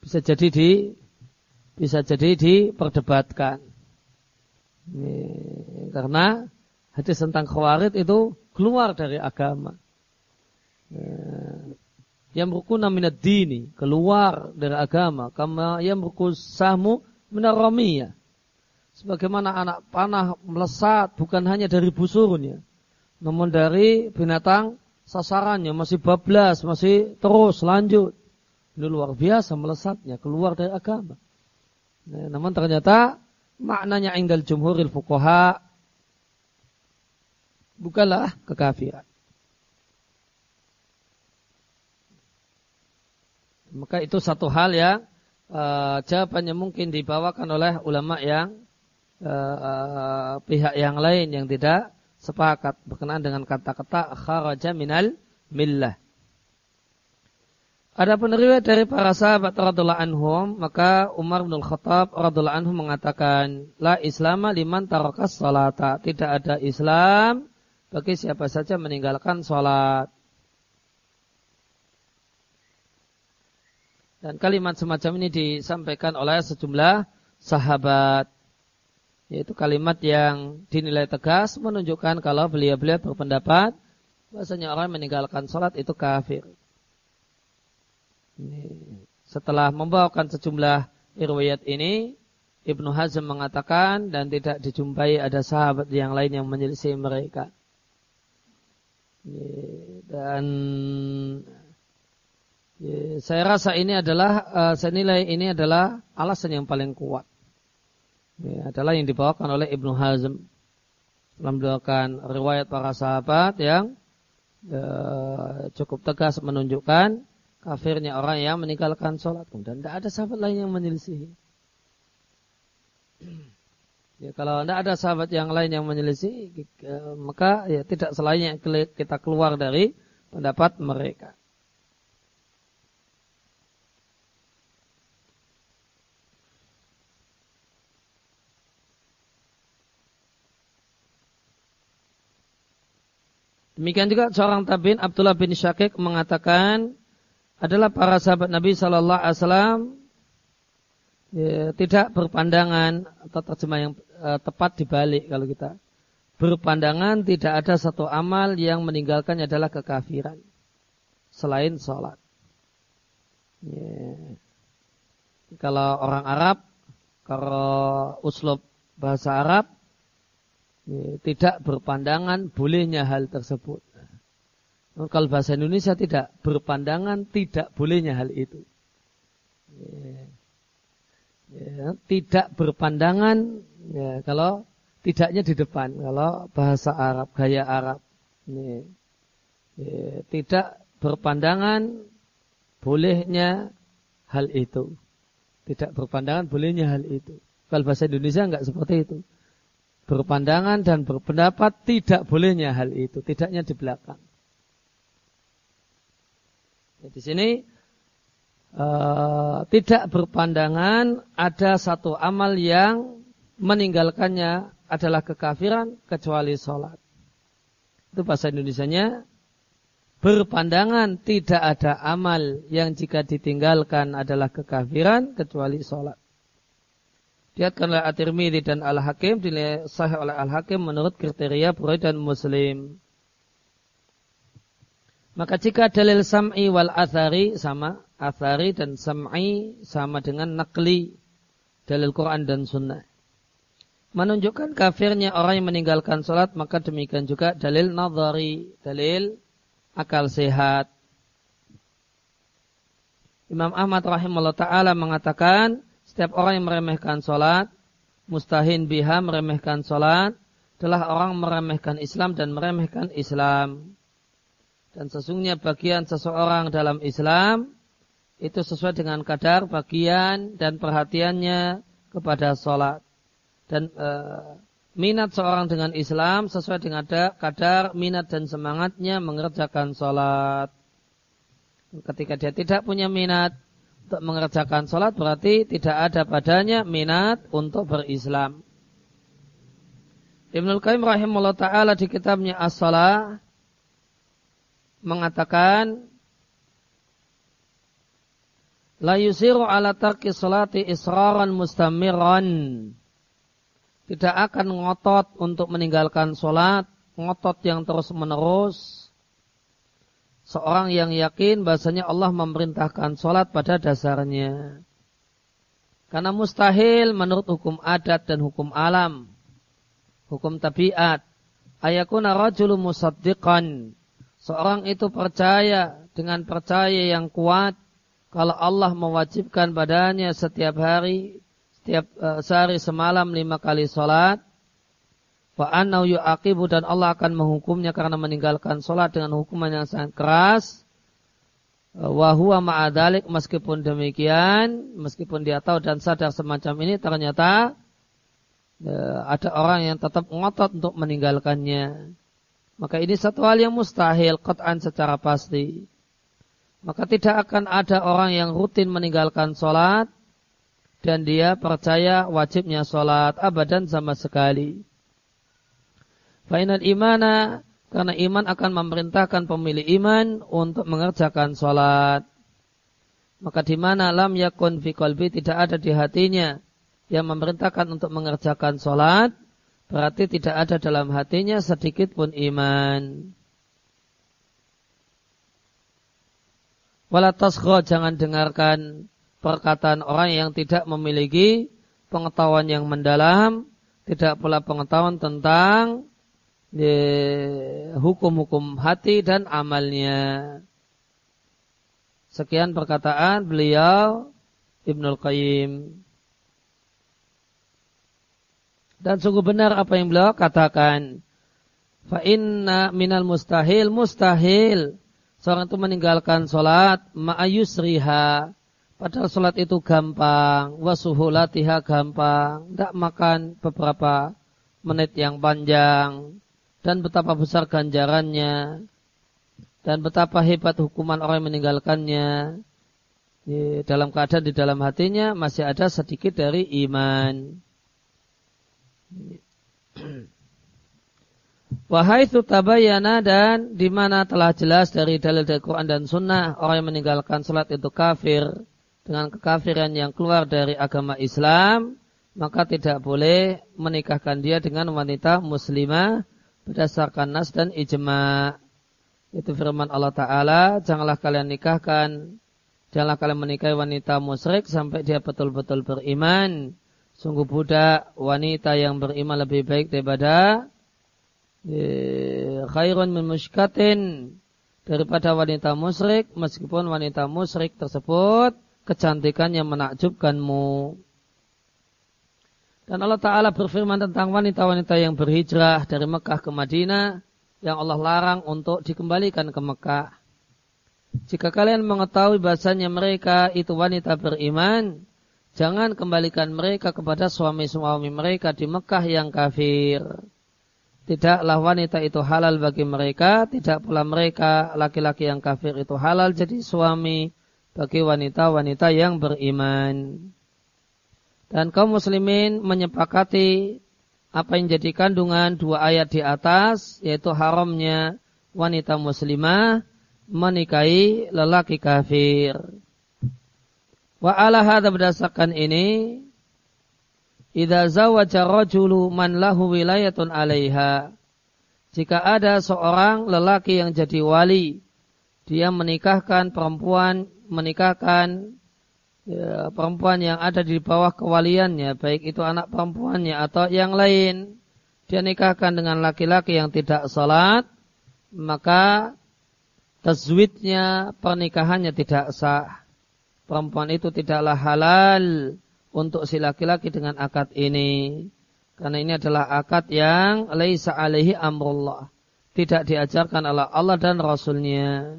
bisa jadi di bisa jadi diperdebatkan. Ini, karena hadis tentang khawarid itu keluar dari agama. Ya, yang rukuna minad dini, keluar dari agama. Kama yang sahmu minaromiyah sebagaimana anak panah melesat bukan hanya dari busurnya, namun dari binatang sasarannya masih bablas, masih terus lanjut. Ini luar biasa melesatnya, keluar dari agama. Nah, namun ternyata maknanya ingdal jumhuril fuqaha bukanlah kekafiran. Maka itu satu hal yang uh, jawabannya mungkin dibawakan oleh ulama yang uh, pihak yang lain yang tidak sepakat berkenaan dengan kata-kata kharaja minal millah. Ada riwayat dari para sahabat radhiallahu anhum, maka Umar bin Khattab radhiallahu anhu mengatakan, la islama liman tarakas salata. Tidak ada Islam bagi siapa saja meninggalkan salat. Dan kalimat semacam ini disampaikan oleh sejumlah sahabat yaitu kalimat yang dinilai tegas menunjukkan kalau beliau-beliau berpendapat bahasanya orang meninggalkan sholat itu kafir. Setelah membawakan sejumlah riwayat ini, Ibnu Hazm mengatakan dan tidak dijumpai ada sahabat yang lain yang menyelisih mereka. Dan saya rasa ini adalah, eh, saya nilai ini adalah alasan yang paling kuat ya, adalah yang dibawakan oleh Ibnu Hazm dalam membawakan riwayat para sahabat yang ya, cukup tegas menunjukkan kafirnya orang yang meninggalkan sholat dan tidak ada sahabat lain yang menyelisihi. Ya, kalau tidak ada sahabat yang lain yang menyelisih, maka ya tidak selainnya kita keluar dari pendapat mereka. Demikian juga seorang tabiin Abdullah bin Syakik mengatakan adalah para sahabat Nabi Shallallahu Alaihi Wasallam ya, tidak berpandangan atau terjemah yang uh, tepat dibalik kalau kita berpandangan tidak ada satu amal yang meninggalkannya adalah kekafiran selain sholat. Ya. Kalau orang Arab, kalau uslub bahasa Arab, tidak berpandangan bolehnya hal tersebut. Kalau bahasa Indonesia tidak berpandangan tidak bolehnya hal itu. Ya, tidak berpandangan ya, kalau tidaknya di depan. Kalau bahasa Arab gaya Arab ya, ya, tidak berpandangan bolehnya hal itu. Tidak berpandangan bolehnya hal itu. Kalau bahasa Indonesia enggak seperti itu. Berpandangan dan berpendapat tidak bolehnya hal itu, tidaknya di belakang. Ya, di sini uh, tidak berpandangan ada satu amal yang meninggalkannya adalah kekafiran kecuali sholat. Itu bahasa Indonesia-nya berpandangan tidak ada amal yang jika ditinggalkan adalah kekafiran kecuali sholat. Diatkan oleh At-Tirmidzi dan Al-Hakim dinilai sahih oleh Al-Hakim menurut kriteria Bukhari dan Muslim. Maka jika dalil sam'i wal athari sama, athari dan sam'i sama dengan nakli, dalil Quran dan sunnah. Menunjukkan kafirnya orang yang meninggalkan sholat, maka demikian juga dalil nadhari, dalil akal sehat. Imam Ahmad rahimahullah ta'ala mengatakan, setiap orang yang meremehkan sholat, mustahin biha meremehkan sholat, telah orang meremehkan Islam dan meremehkan Islam. Dan sesungguhnya bagian seseorang dalam Islam itu sesuai dengan kadar bagian dan perhatiannya kepada sholat. Dan e, minat seorang dengan Islam sesuai dengan kadar minat dan semangatnya mengerjakan sholat. Ketika dia tidak punya minat untuk mengerjakan sholat berarti tidak ada padanya minat untuk berislam. Ibnul Qayyim rahimahullah ta'ala di kitabnya As-Salah mengatakan La yusiru ala tarki salati israran mustamiran. Tidak akan ngotot untuk meninggalkan sholat, ngotot yang terus menerus. Seorang yang yakin bahasanya Allah memerintahkan sholat pada dasarnya. Karena mustahil menurut hukum adat dan hukum alam. Hukum tabiat. Ayakuna rajulu musaddiqan. Seorang itu percaya dengan percaya yang kuat kalau Allah mewajibkan badannya setiap hari, setiap uh, sehari semalam lima kali sholat, wa annau yu'aqibu dan Allah akan menghukumnya karena meninggalkan sholat dengan hukuman yang sangat keras, wa huwa ma'adalik meskipun demikian, meskipun dia tahu dan sadar semacam ini ternyata uh, ada orang yang tetap ngotot untuk meninggalkannya. Maka ini satu hal yang mustahil, qat'an secara pasti maka tidak akan ada orang yang rutin meninggalkan sholat dan dia percaya wajibnya sholat abadan sama sekali. Fainal imana karena iman akan memerintahkan pemilik iman untuk mengerjakan sholat. Maka di mana lam yakun fi qalbi tidak ada di hatinya yang memerintahkan untuk mengerjakan sholat, berarti tidak ada dalam hatinya sedikit pun iman. Wala tasgho jangan dengarkan perkataan orang yang tidak memiliki pengetahuan yang mendalam, tidak pula pengetahuan tentang hukum-hukum hati dan amalnya. Sekian perkataan beliau Ibnul Qayyim. Dan sungguh benar apa yang beliau katakan. Fa inna minal mustahil mustahil. Seorang itu meninggalkan sholat ma'ayusriha. Padahal sholat itu gampang wasuhulatiha gampang. Tidak makan beberapa menit yang panjang. Dan betapa besar ganjarannya. Dan betapa hebat hukuman orang yang meninggalkannya. Dalam keadaan di dalam hatinya masih ada sedikit dari iman. Wahai tabayana dan di mana telah jelas dari dalil dari Quran dan Sunnah orang yang meninggalkan salat itu kafir dengan kekafiran yang keluar dari agama Islam maka tidak boleh menikahkan dia dengan wanita muslimah berdasarkan nas dan ijma. Itu firman Allah Ta'ala, janganlah kalian nikahkan, janganlah kalian menikahi wanita musyrik sampai dia betul-betul beriman. Sungguh budak wanita yang beriman lebih baik daripada khairun min daripada wanita musyrik meskipun wanita musyrik tersebut kecantikannya menakjubkanmu. Dan Allah Ta'ala berfirman tentang wanita-wanita yang berhijrah dari Mekah ke Madinah yang Allah larang untuk dikembalikan ke Mekah. Jika kalian mengetahui bahasanya mereka itu wanita beriman, jangan kembalikan mereka kepada suami-suami mereka di Mekah yang kafir tidaklah wanita itu halal bagi mereka, tidak pula mereka laki-laki yang kafir itu halal jadi suami bagi wanita-wanita yang beriman. Dan kaum muslimin menyepakati apa yang jadi kandungan dua ayat di atas, yaitu haramnya wanita muslimah menikahi lelaki kafir. Wa ala hadha berdasarkan ini, Idza zawaja rajulu man lahu wilayatun 'alaiha. Jika ada seorang lelaki yang jadi wali, dia menikahkan perempuan, menikahkan ya, perempuan yang ada di bawah kewaliannya, baik itu anak perempuannya atau yang lain. Dia nikahkan dengan laki-laki yang tidak salat, maka tazwidnya pernikahannya tidak sah. Perempuan itu tidaklah halal untuk si laki-laki dengan akad ini. Karena ini adalah akad yang laisa alaihi amrullah. Tidak diajarkan oleh Allah dan Rasulnya.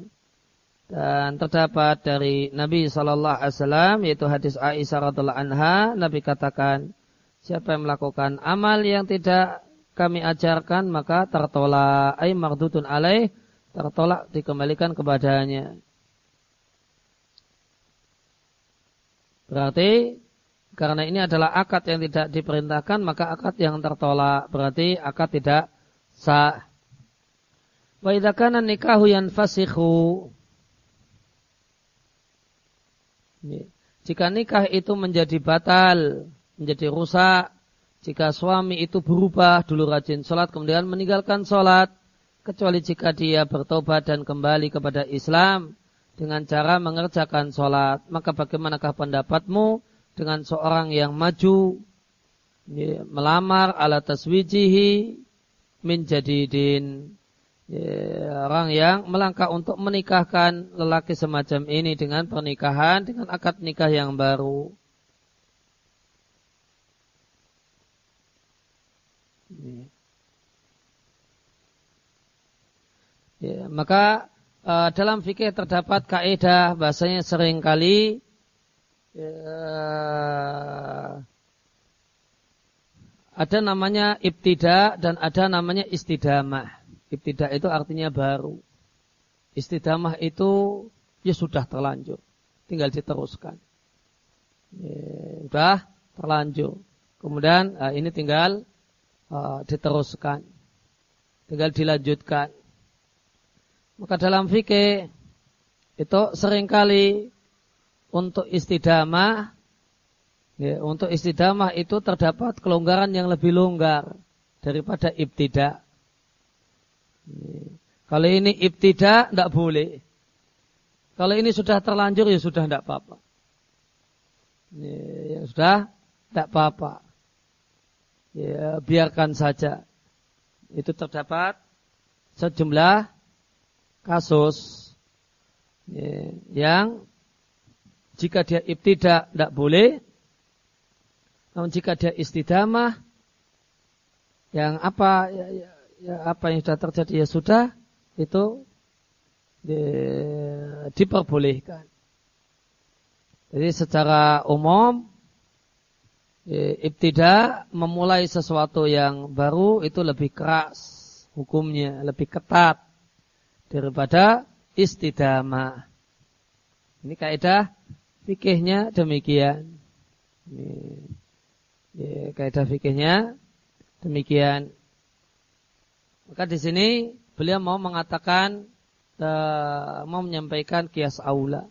Dan terdapat dari Nabi Shallallahu Alaihi Wasallam yaitu hadis Aisyah radhiallahu anha, Nabi katakan, siapa yang melakukan amal yang tidak kami ajarkan maka tertolak, ay mardutun alaih, tertolak dikembalikan kepadanya. Berarti karena ini adalah akad yang tidak diperintahkan maka akad yang tertolak berarti akad tidak sah. Wa idza kana nikahu yanfasikhu Jika nikah itu menjadi batal, menjadi rusak, jika suami itu berubah dulu rajin sholat kemudian meninggalkan sholat, kecuali jika dia bertobat dan kembali kepada Islam dengan cara mengerjakan sholat. Maka bagaimanakah pendapatmu dengan seorang yang maju ya, melamar ala taswijihi min jadidin ya, orang yang melangkah untuk menikahkan lelaki semacam ini dengan pernikahan dengan akad nikah yang baru. Ya. Ya, maka uh, dalam fikih terdapat kaidah bahasanya sering kali uh, ada namanya ibtida dan ada namanya istidamah. Ibtida itu artinya baru. Istidamah itu ya sudah terlanjur, tinggal diteruskan. Ya, sudah terlanjur. Kemudian uh, ini tinggal diteruskan, tinggal dilanjutkan. Maka dalam fikih itu sering kali untuk istidamah ya, untuk istidamah itu terdapat kelonggaran yang lebih longgar daripada ibtida. Kalau ini ibtida tidak boleh. Kalau ini sudah terlanjur ya sudah tidak apa-apa. Ya, ya sudah tidak apa-apa. Ya, biarkan saja. Itu terdapat sejumlah kasus ya, yang jika dia ibtidak tidak boleh, namun jika dia istidamah, yang apa ya, ya, ya, apa yang sudah terjadi ya sudah itu di, diperbolehkan. Jadi secara umum ya, ibtidak memulai sesuatu yang baru itu lebih keras hukumnya, lebih ketat daripada istidamah. Ini kaidah fikihnya demikian. Ini, ini kaidah fikihnya demikian. Maka di sini beliau mau mengatakan uh, mau menyampaikan kias aula.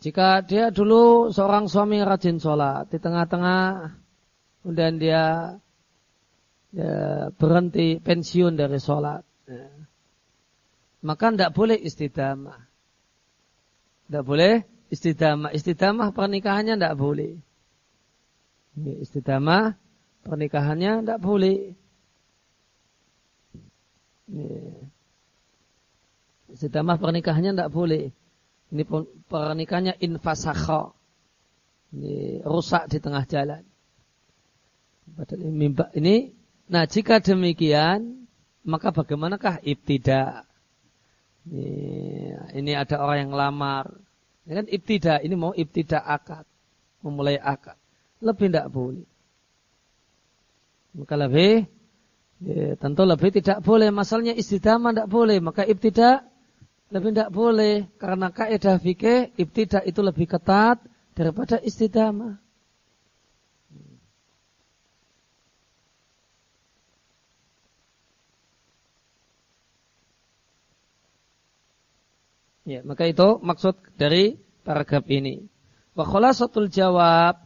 Jika dia dulu seorang suami rajin sholat di tengah-tengah kemudian dia ya, berhenti pensiun dari sholat. Ya. Maka tidak boleh istidamah. Tidak boleh istidamah. Istidamah pernikahannya tidak boleh. Istidamah pernikahannya tidak boleh. Istidamah pernikahannya tidak boleh. Ini pernikahannya infasakha. Ini rusak di tengah jalan. Ini Nah jika demikian maka bagaimanakah ibtida? Ini, ada orang yang lamar. Ini kan ibtida, ini mau ibtida akad. Memulai akad. Lebih tidak boleh. Maka lebih, ya, tentu lebih tidak boleh. Masalahnya istidama tidak boleh. Maka ibtida lebih tidak boleh. Karena kaidah fikih ibtida itu lebih ketat daripada istidama. Ya, maka itu maksud dari paragraf ini. Wa khulasatul jawab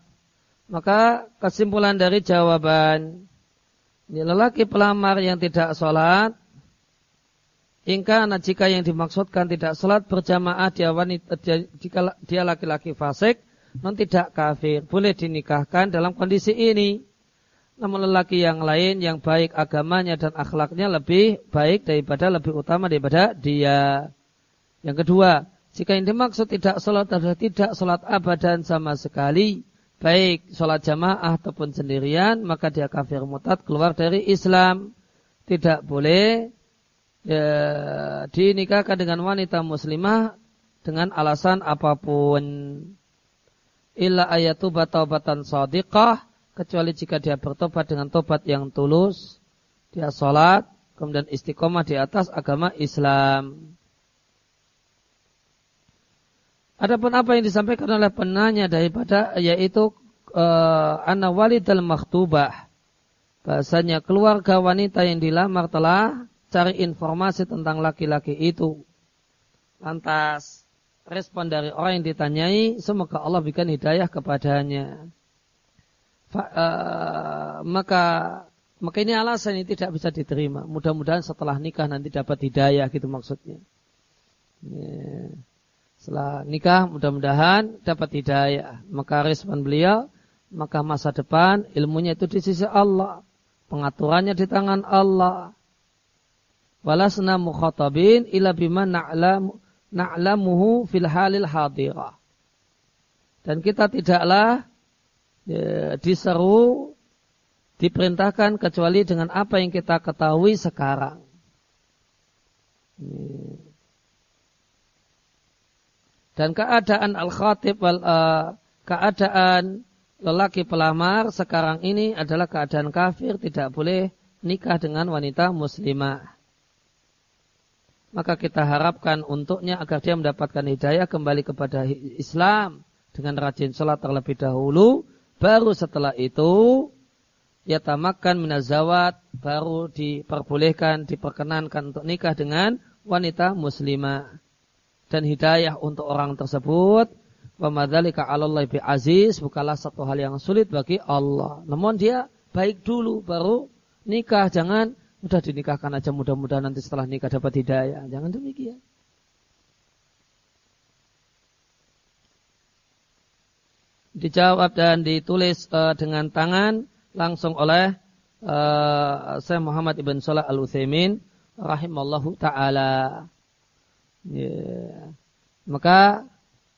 maka kesimpulan dari jawaban ini lelaki pelamar yang tidak sholat Ingka jika yang dimaksudkan tidak sholat berjamaah dia wanita dia, jika dia laki-laki fasik non tidak kafir boleh dinikahkan dalam kondisi ini. Namun lelaki yang lain yang baik agamanya dan akhlaknya lebih baik daripada lebih utama daripada dia. Yang kedua, jika yang dimaksud tidak sholat adalah tidak sholat abadan sama sekali, baik sholat jamaah ataupun sendirian, maka dia kafir mutad keluar dari Islam. Tidak boleh ya, dinikahkan dengan wanita muslimah dengan alasan apa pun. Illa ayatu batan sadiqah, kecuali jika dia bertobat dengan tobat yang tulus, dia sholat, kemudian istiqomah di atas agama Islam. Adapun apa yang disampaikan oleh penanya daripada yaitu uh, anna walidal makhtubah bahasanya keluarga wanita yang dilamar telah cari informasi tentang laki-laki itu. Lantas respon dari orang yang ditanyai semoga Allah berikan hidayah kepadanya. Fa, uh, maka maka ini alasan ini tidak bisa diterima. Mudah-mudahan setelah nikah nanti dapat hidayah gitu maksudnya. Yeah. Setelah nikah mudah-mudahan dapat hidayah. Maka respon beliau, maka masa depan ilmunya itu di sisi Allah. Pengaturannya di tangan Allah. Walasna mukhatabin ila bima na'lamu na'lamuhu fil halil hadirah. Dan kita tidaklah ya, diseru, diperintahkan kecuali dengan apa yang kita ketahui sekarang. Dan keadaan al-khatib wal uh, keadaan lelaki pelamar sekarang ini adalah keadaan kafir tidak boleh nikah dengan wanita muslimah. Maka kita harapkan untuknya agar dia mendapatkan hidayah kembali kepada Islam dengan rajin sholat terlebih dahulu. Baru setelah itu ya tamakan minazawat baru diperbolehkan, diperkenankan untuk nikah dengan wanita muslimah dan hidayah untuk orang tersebut Wamadhalika Allah lebih aziz bukanlah satu hal yang sulit bagi Allah. Namun dia baik dulu baru nikah. Jangan mudah dinikahkan aja mudah-mudahan nanti setelah nikah dapat hidayah. Jangan demikian. Dijawab dan ditulis uh, dengan tangan langsung oleh uh, Syekh Muhammad Ibn Salah Al-Utsaimin rahimallahu taala. Yeah. Maka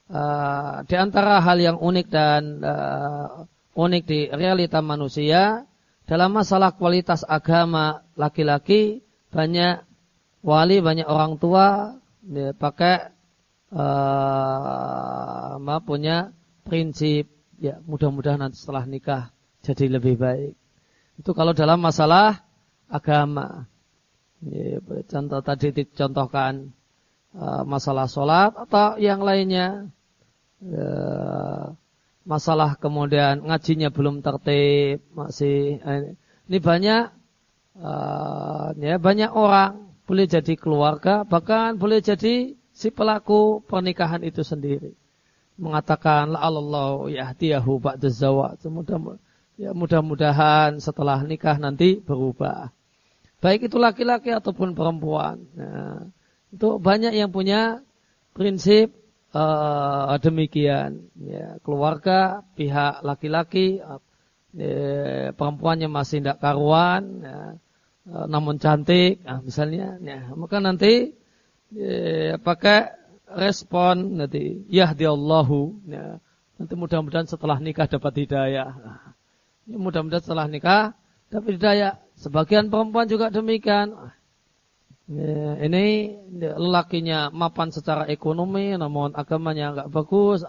uh, di antara hal yang unik dan uh, unik di realita manusia dalam masalah kualitas agama laki-laki banyak wali banyak orang tua ya, pakai uh, punya prinsip ya mudah-mudahan nanti setelah nikah jadi lebih baik. Itu kalau dalam masalah agama. Ya, contoh tadi dicontohkan. Eh, masalah sholat atau yang lainnya. Ya, masalah kemudian ngajinya belum tertib masih eh, ini banyak ya banyak orang boleh jadi keluarga bahkan boleh jadi si pelaku pernikahan itu sendiri mengatakan la Allah yahdiyahu ba'da zawaj mudah ya mudah-mudahan setelah nikah nanti berubah baik itu laki-laki ataupun perempuan ya. Itu banyak yang punya prinsip uh, demikian. Ya, keluarga, pihak laki-laki, uh, perempuannya masih tidak karuan, ya, uh, namun cantik, nah, misalnya. Ya, maka nanti pakai respon nanti Allahu. Ya, nanti mudah-mudahan setelah nikah dapat hidayah. Nah, mudah-mudahan setelah nikah dapat hidayah. Sebagian perempuan juga demikian. Ya, ini lelakinya mapan secara ekonomi, namun agamanya nggak bagus.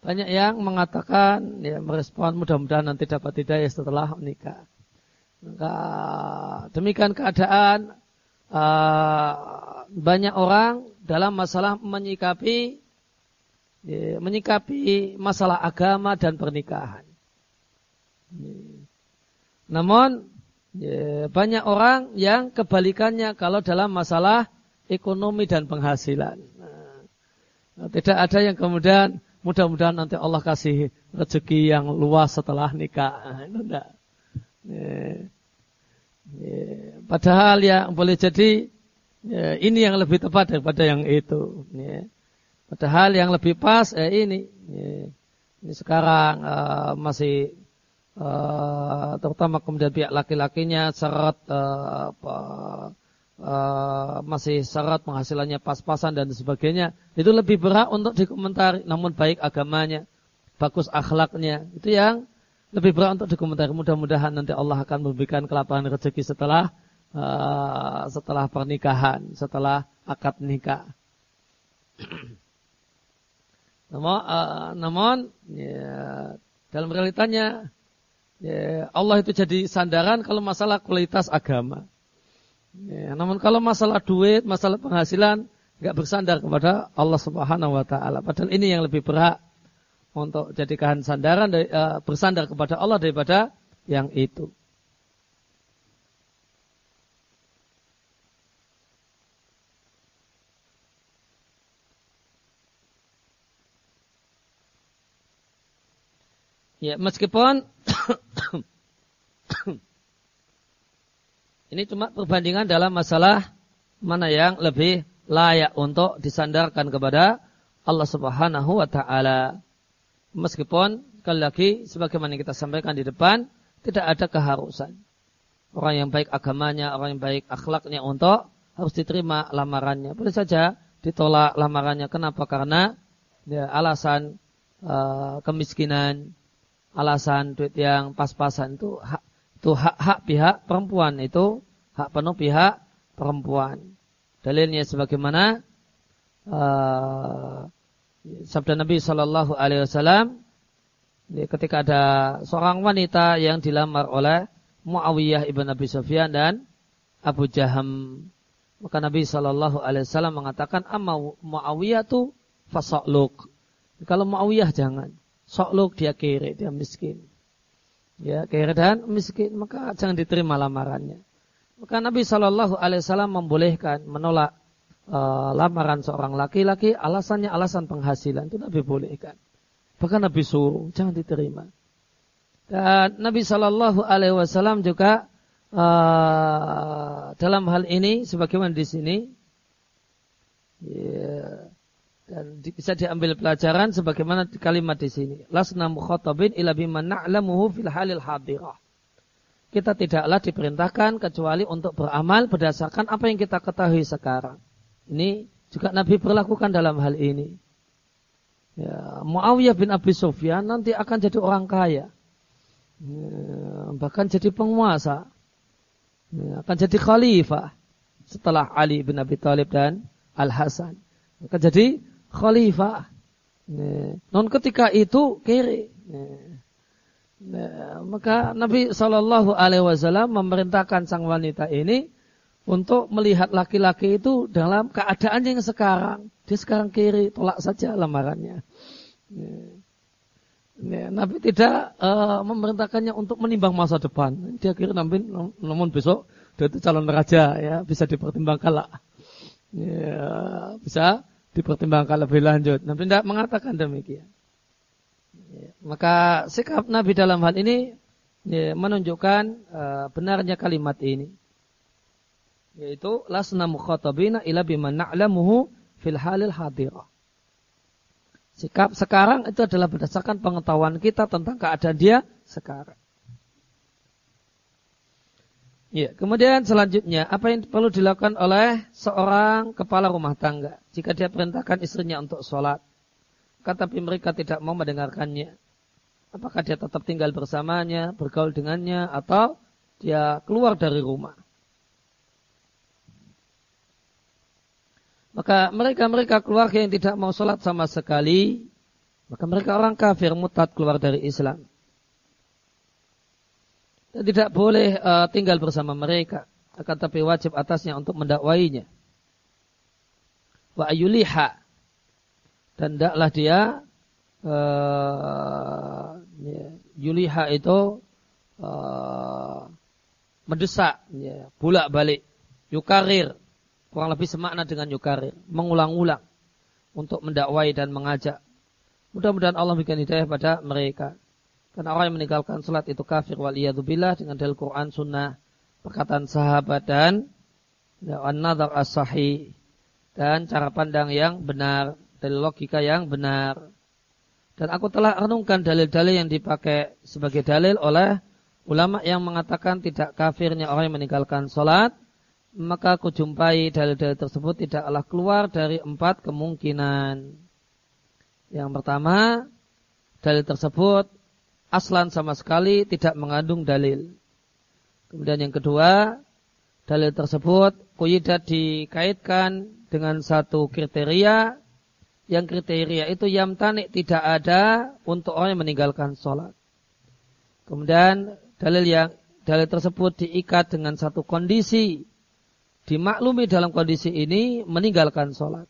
Banyak yang mengatakan, ya merespon mudah-mudahan nanti dapat hidayah setelah menikah. Maka demikian keadaan uh, banyak orang dalam masalah menyikapi ya, menyikapi masalah agama dan pernikahan. Ya. Namun Ya, banyak orang yang kebalikannya kalau dalam masalah ekonomi dan penghasilan. Nah, tidak ada yang kemudian mudah-mudahan nanti Allah kasih rezeki yang luas setelah nikah. Nah, itu enggak. Ya, ya, padahal yang boleh jadi ya, ini yang lebih tepat daripada yang itu. Ya. Padahal yang lebih pas eh, ini. Ya. Ini sekarang uh, masih uh, terutama kemudian pihak laki-lakinya syarat uh, apa, uh, masih syarat penghasilannya pas-pasan dan sebagainya. Itu lebih berat untuk dikomentari namun baik agamanya bagus akhlaknya. Itu yang lebih berat untuk dikomentari. Mudah-mudahan nanti Allah akan memberikan kelapangan rezeki setelah uh, setelah pernikahan setelah akad nikah. Namun, uh, namun ya, dalam realitanya Ya, Allah itu jadi sandaran kalau masalah kualitas agama. Ya, namun kalau masalah duit, masalah penghasilan, nggak bersandar kepada Allah Subhanahu wa taala. Padahal ini yang lebih berhak untuk jadikan sandaran uh, bersandar kepada Allah daripada yang itu. Ya, meskipun ini cuma perbandingan dalam masalah mana yang lebih layak untuk disandarkan kepada Allah Subhanahu wa taala. Meskipun sekali lagi sebagaimana kita sampaikan di depan tidak ada keharusan. Orang yang baik agamanya, orang yang baik akhlaknya untuk harus diterima lamarannya. Boleh saja ditolak lamarannya. Kenapa? Karena ya, alasan uh, kemiskinan, alasan duit yang pas-pasan itu hak itu hak-hak pihak perempuan itu hak penuh pihak perempuan. Dalilnya sebagaimana uh, sabda Nabi Shallallahu Alaihi Wasallam ketika ada seorang wanita yang dilamar oleh Muawiyah ibn Abi Sufyan dan Abu Jaham maka Nabi Shallallahu Alaihi Wasallam mengatakan amma Muawiyah tu fasokluk kalau Muawiyah jangan sokluk dia kiri, dia miskin. Ya, kiri dan miskin, maka jangan diterima lamarannya. Maka Nabi Shallallahu Alaihi Wasallam membolehkan menolak uh, lamaran seorang laki-laki, alasannya alasan penghasilan itu Nabi bolehkan. Bahkan Nabi suruh jangan diterima. Dan Nabi Shallallahu Alaihi Wasallam juga uh, dalam hal ini, sebagaimana di sini, ya, dan bisa diambil pelajaran sebagaimana kalimat di sini. Lasna mukhatabin ila bima na'lamuhu fil halil hadirah. Kita tidaklah diperintahkan kecuali untuk beramal berdasarkan apa yang kita ketahui sekarang. Ini juga Nabi berlakukan dalam hal ini. Ya, Muawiyah bin Abi Sufyan nanti akan jadi orang kaya. Ya, bahkan jadi penguasa. Ya, akan jadi khalifah setelah Ali bin Abi Thalib dan Al Hasan. Maka jadi khalifah. Non ketika itu kiri. maka Nabi Shallallahu Alaihi Wasallam memerintahkan sang wanita ini untuk melihat laki-laki itu dalam keadaan yang sekarang. Dia sekarang kiri, tolak saja lamarannya. Nabi tidak uh, memerintahkannya untuk menimbang masa depan. Dia kira namun, namun besok dia itu calon raja ya bisa dipertimbangkan lah. Ya, bisa dipertimbangkan lebih lanjut. Nabi tidak mengatakan demikian. Ya, maka sikap Nabi dalam hal ini ya, menunjukkan uh, benarnya kalimat ini. Yaitu lasna mukhatabina ila bima na'lamuhu fil halil hadirah. Sikap sekarang itu adalah berdasarkan pengetahuan kita tentang keadaan dia sekarang. Ya, kemudian selanjutnya apa yang perlu dilakukan oleh seorang kepala rumah tangga jika dia perintahkan istrinya untuk sholat, kata tapi mereka tidak mau mendengarkannya. Apakah dia tetap tinggal bersamanya, bergaul dengannya, atau dia keluar dari rumah? Maka mereka-mereka keluarga yang tidak mau sholat sama sekali, maka mereka orang kafir mutad keluar dari Islam dan tidak boleh uh, tinggal bersama mereka. Akan tapi wajib atasnya untuk mendakwainya. Wa ayuliha. Dan tidaklah dia uh, yuliha itu uh, mendesak ya, bolak balik yukarir. Kurang lebih semakna dengan yukarir. Mengulang-ulang untuk mendakwai dan mengajak. Mudah-mudahan Allah memberikan hidayah pada mereka karena orang yang meninggalkan salat itu kafir waliyadzubillah dengan dalil Quran sunnah perkataan sahabat dan ya, an-nadhar as-sahih dan cara pandang yang benar dari logika yang benar. Dan aku telah renungkan dalil-dalil yang dipakai sebagai dalil oleh ulama yang mengatakan tidak kafirnya orang yang meninggalkan sholat, maka aku jumpai dalil-dalil tersebut tidaklah keluar dari empat kemungkinan. Yang pertama, dalil tersebut aslan sama sekali tidak mengandung dalil. Kemudian yang kedua, dalil tersebut kuyidat dikaitkan dengan satu kriteria yang kriteria itu yamtanik tidak ada untuk orang yang meninggalkan sholat. Kemudian dalil yang dalil tersebut diikat dengan satu kondisi dimaklumi dalam kondisi ini meninggalkan sholat.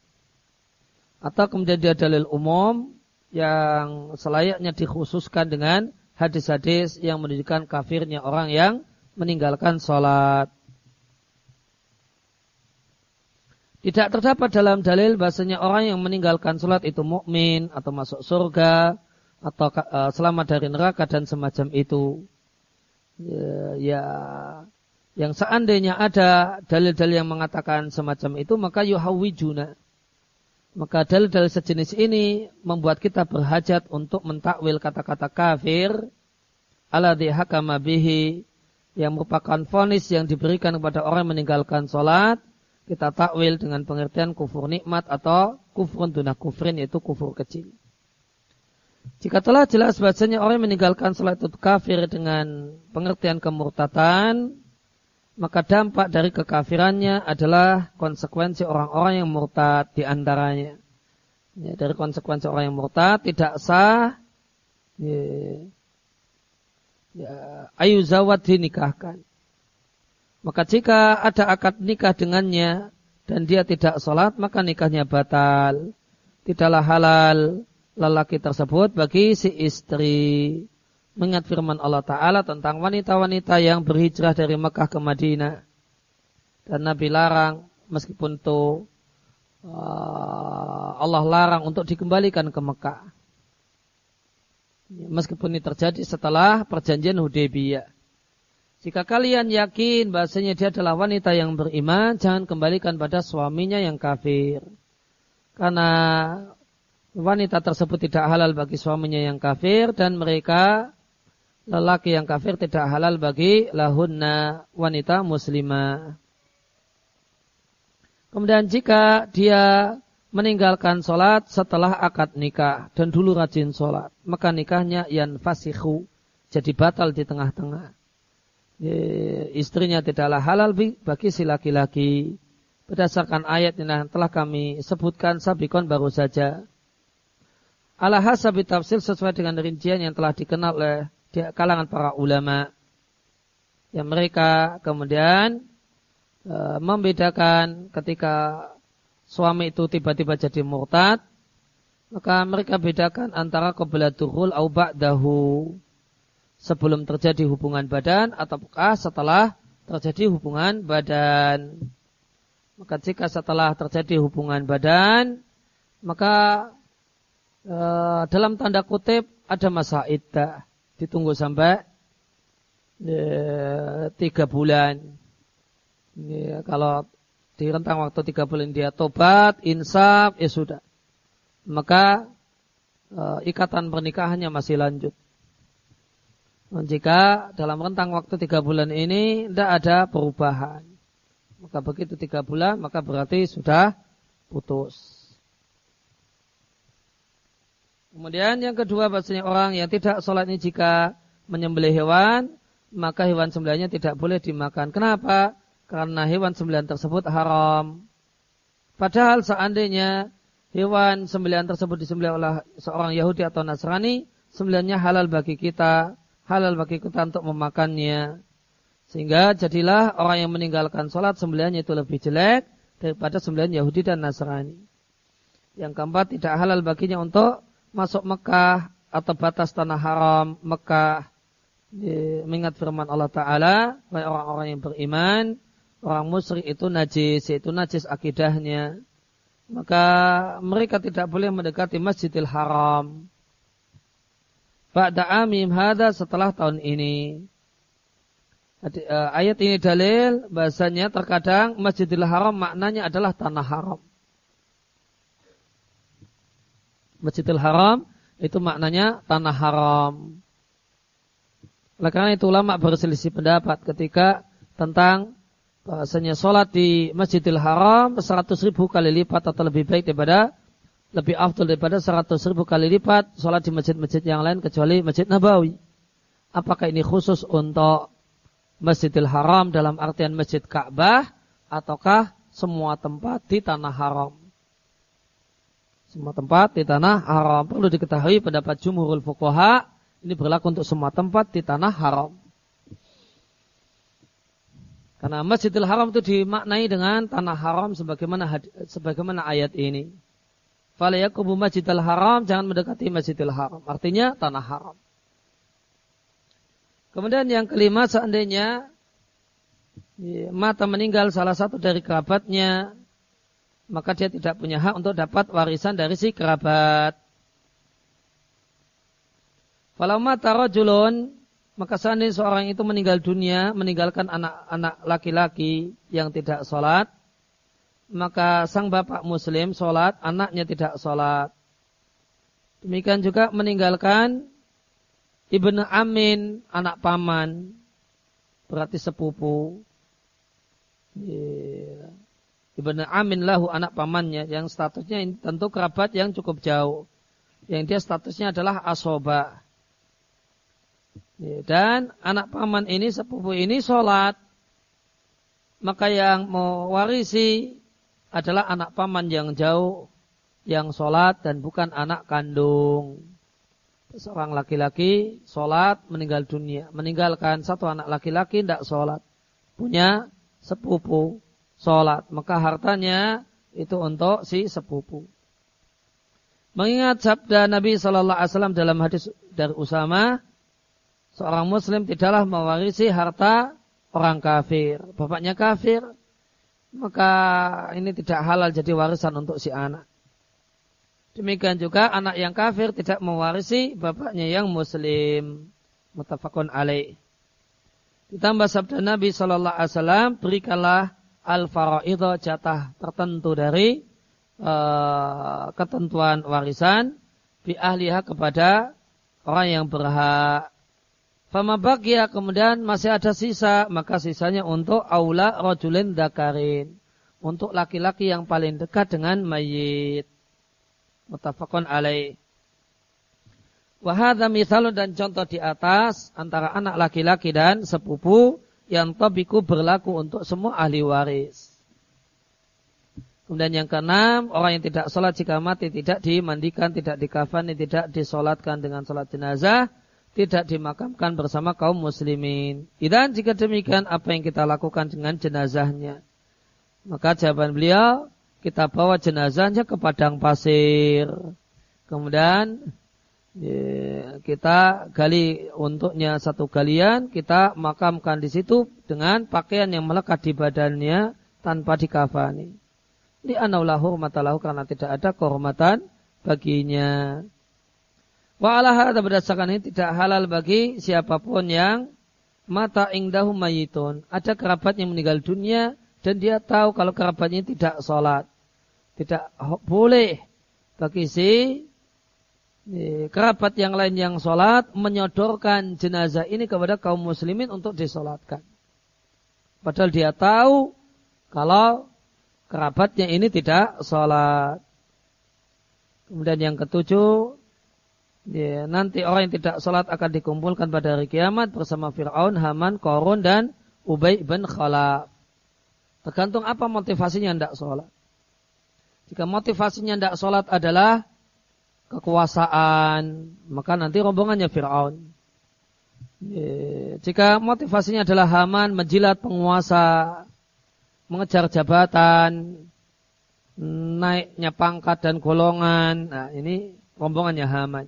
Atau kemudian dia dalil umum yang selayaknya dikhususkan dengan hadis-hadis yang menunjukkan kafirnya orang yang meninggalkan sholat. Tidak terdapat dalam dalil bahasanya orang yang meninggalkan sholat itu mukmin atau masuk surga atau uh, selamat dari neraka dan semacam itu. Ya, ya yang seandainya ada dalil-dalil yang mengatakan semacam itu maka yuhawijuna. Maka dalil-dalil sejenis ini membuat kita berhajat untuk mentakwil kata-kata kafir ala hakama bihi yang merupakan fonis yang diberikan kepada orang yang meninggalkan sholat kita takwil dengan pengertian kufur nikmat atau kufur dunah kufrin yaitu kufur kecil. Jika telah jelas bahasanya orang yang meninggalkan sholat itu kafir dengan pengertian kemurtatan, maka dampak dari kekafirannya adalah konsekuensi orang-orang yang murtad di antaranya. Ya, dari konsekuensi orang yang murtad tidak sah ya, ya, ayu zawad dinikahkan. Maka jika ada akad nikah dengannya dan dia tidak sholat, maka nikahnya batal. Tidaklah halal lelaki tersebut bagi si istri. Mengingat firman Allah Ta'ala tentang wanita-wanita yang berhijrah dari Mekah ke Madinah. Dan Nabi larang meskipun itu uh, Allah larang untuk dikembalikan ke Mekah. Meskipun ini terjadi setelah perjanjian Hudaybiyah. Jika kalian yakin bahasanya dia adalah wanita yang beriman, jangan kembalikan pada suaminya yang kafir. Karena wanita tersebut tidak halal bagi suaminya yang kafir dan mereka lelaki yang kafir tidak halal bagi lahunna wanita muslimah. Kemudian jika dia meninggalkan sholat setelah akad nikah dan dulu rajin sholat, maka nikahnya yan fasihu jadi batal di tengah-tengah istrinya tidaklah halal bagi si laki-laki. Berdasarkan ayat yang telah kami sebutkan sabikon baru saja. Ala hasabi tafsir sesuai dengan rincian yang telah dikenal oleh kalangan para ulama. Yang mereka kemudian e, membedakan ketika suami itu tiba-tiba jadi murtad. Maka mereka bedakan antara qobladuhul au ba'dahu sebelum terjadi hubungan badan ataukah setelah terjadi hubungan badan. Maka jika setelah terjadi hubungan badan, maka e, dalam tanda kutip ada masa iddah. Ditunggu sampai e, tiga bulan. E, kalau di rentang waktu tiga bulan dia tobat, insaf, ya sudah. Maka e, ikatan pernikahannya masih lanjut. Jika dalam rentang waktu tiga bulan ini tidak ada perubahan. Maka begitu tiga bulan, maka berarti sudah putus. Kemudian yang kedua bahasanya orang yang tidak sholat ini jika menyembelih hewan, maka hewan sembelihnya tidak boleh dimakan. Kenapa? Karena hewan sembelihan tersebut haram. Padahal seandainya hewan sembelihan tersebut disembelih oleh seorang Yahudi atau Nasrani, sembelihannya halal bagi kita halal bagi kita untuk memakannya. Sehingga jadilah orang yang meninggalkan sholat sembelihannya itu lebih jelek daripada sembelihan Yahudi dan Nasrani. Yang keempat tidak halal baginya untuk masuk Mekah atau batas tanah haram Mekah. Mengingat firman Allah Ta'ala, orang-orang yang beriman, orang musyrik itu najis, yaitu najis akidahnya. Maka mereka tidak boleh mendekati Masjidil Haram. Ba'da amim hada setelah tahun ini. Eh, ayat ini dalil bahasanya terkadang Masjidil Haram maknanya adalah tanah haram. Masjidil Haram itu maknanya tanah haram. Oleh karena itu ulama berselisih pendapat ketika tentang bahasanya sholat di Masjidil Haram 100 ribu kali lipat atau lebih baik daripada lebih afdol daripada 100 ribu kali lipat sholat di masjid-masjid yang lain kecuali Masjid Nabawi. Apakah ini khusus untuk Masjidil Haram dalam artian Masjid Ka'bah ataukah semua tempat di tanah haram? Semua tempat di tanah haram. Perlu diketahui pendapat jumhurul fuqaha ini berlaku untuk semua tempat di tanah haram. Karena Masjidil Haram itu dimaknai dengan tanah haram sebagaimana sebagaimana ayat ini. Falayakubu Masjidil Haram jangan mendekati Masjidil Haram. Artinya tanah haram. Kemudian yang kelima seandainya mata meninggal salah satu dari kerabatnya maka dia tidak punya hak untuk dapat warisan dari si kerabat. Falau mata rojulun maka seandainya seorang itu meninggal dunia, meninggalkan anak-anak laki-laki yang tidak sholat, maka sang bapak muslim sholat, anaknya tidak sholat. Demikian juga meninggalkan ibnu amin, anak paman, berarti sepupu. Yeah. Ibnu amin lahu anak pamannya yang statusnya tentu kerabat yang cukup jauh. Yang dia statusnya adalah asoba. Dan anak paman ini, sepupu ini sholat. Maka yang mewarisi adalah anak paman yang jauh, yang sholat dan bukan anak kandung. Seorang laki-laki sholat meninggal dunia. Meninggalkan satu anak laki-laki tidak sholat. Punya sepupu sholat. Maka hartanya itu untuk si sepupu. Mengingat sabda Nabi Shallallahu Alaihi Wasallam dalam hadis dari Usama, seorang muslim tidaklah mewarisi harta orang kafir. Bapaknya kafir, maka ini tidak halal jadi warisan untuk si anak. Demikian juga anak yang kafir tidak mewarisi bapaknya yang muslim. Mutafakun alaih. Ditambah sabda Nabi Shallallahu Alaihi Wasallam, berikanlah al faraidah jatah tertentu dari uh, ketentuan warisan bi ahliha kepada orang yang berhak. Fama bagia kemudian masih ada sisa, maka sisanya untuk aula rojulin dakarin. Untuk laki-laki yang paling dekat dengan mayit. Mutafakun alaih. Wahada misalun dan contoh di atas antara anak laki-laki dan sepupu yang tabiku berlaku untuk semua ahli waris. Kemudian yang keenam, orang yang tidak sholat jika mati tidak dimandikan, tidak dikafani, tidak disolatkan dengan sholat jenazah, tidak dimakamkan bersama kaum muslimin. Dan jika demikian apa yang kita lakukan dengan jenazahnya? Maka jawaban beliau, kita bawa jenazahnya ke padang pasir. Kemudian kita gali untuknya satu galian, kita makamkan di situ dengan pakaian yang melekat di badannya tanpa dikafani. Di anaulahu matalahu karena tidak ada kehormatan baginya. Wa ala berdasarkan ini tidak halal bagi siapa pun yang mata ingdahu mayitun. Ada kerabat yang meninggal dunia dan dia tahu kalau kerabatnya tidak sholat. Tidak boleh bagi si kerabat yang lain yang sholat menyodorkan jenazah ini kepada kaum muslimin untuk disolatkan. Padahal dia tahu kalau kerabatnya ini tidak sholat. Kemudian yang ketujuh, Ya, nanti orang yang tidak sholat akan dikumpulkan pada hari kiamat bersama Fir'aun, Haman, Korun, dan Ubay bin Khalaf. Tergantung apa motivasinya tidak sholat. Jika motivasinya tidak sholat adalah kekuasaan, maka nanti rombongannya Fir'aun. Jika motivasinya adalah Haman menjilat penguasa, mengejar jabatan, naiknya pangkat dan golongan, nah ini rombongannya Haman.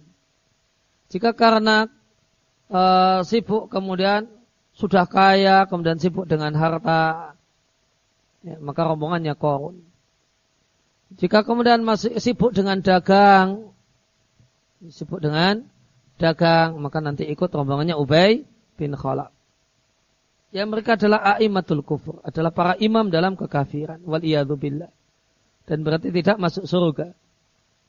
Jika karena e, sibuk kemudian sudah kaya, kemudian sibuk dengan harta, ya, maka rombongannya korun. Jika kemudian masih sibuk dengan dagang, sibuk dengan dagang, maka nanti ikut rombongannya Ubay bin Khalaf. Yang mereka adalah a'immatul kufur, adalah para imam dalam kekafiran. Wal billah. Dan berarti tidak masuk surga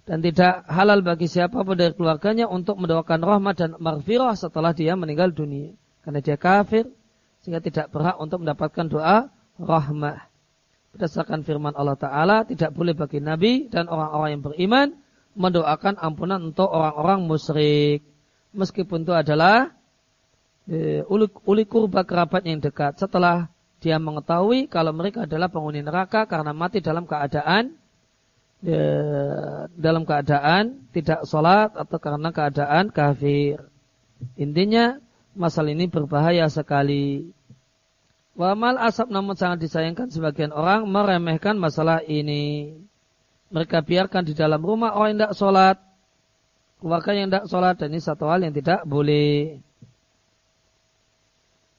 dan tidak halal bagi siapa pun dari keluarganya untuk mendoakan rahmat dan maghfirah setelah dia meninggal dunia. Karena dia kafir sehingga tidak berhak untuk mendapatkan doa rahmah. Berdasarkan firman Allah Ta'ala, tidak boleh bagi Nabi dan orang-orang yang beriman mendoakan ampunan untuk orang-orang musyrik. Meskipun itu adalah e, uli, uli kurba kerabat yang dekat. Setelah dia mengetahui kalau mereka adalah penghuni neraka karena mati dalam keadaan ya, dalam keadaan tidak sholat atau karena keadaan kafir. Intinya masalah ini berbahaya sekali. Wamal asap namun sangat disayangkan sebagian orang meremehkan masalah ini. Mereka biarkan di dalam rumah orang yang tidak sholat. Keluarga yang tidak sholat dan ini satu hal yang tidak boleh.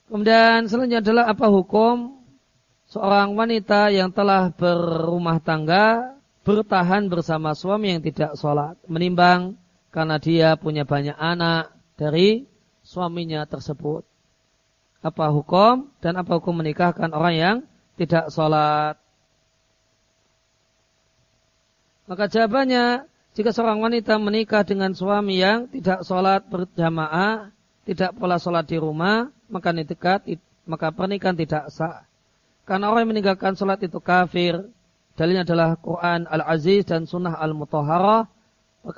Kemudian selanjutnya adalah apa hukum seorang wanita yang telah berumah tangga bertahan bersama suami yang tidak sholat. Menimbang karena dia punya banyak anak dari suaminya tersebut apa hukum dan apa hukum menikahkan orang yang tidak sholat. Maka jawabannya, jika seorang wanita menikah dengan suami yang tidak sholat berjamaah, tidak pola sholat di rumah, maka nikah, maka pernikahan tidak sah. Karena orang yang meninggalkan sholat itu kafir. Dalilnya adalah Quran Al-Aziz dan Sunnah Al-Mutahharah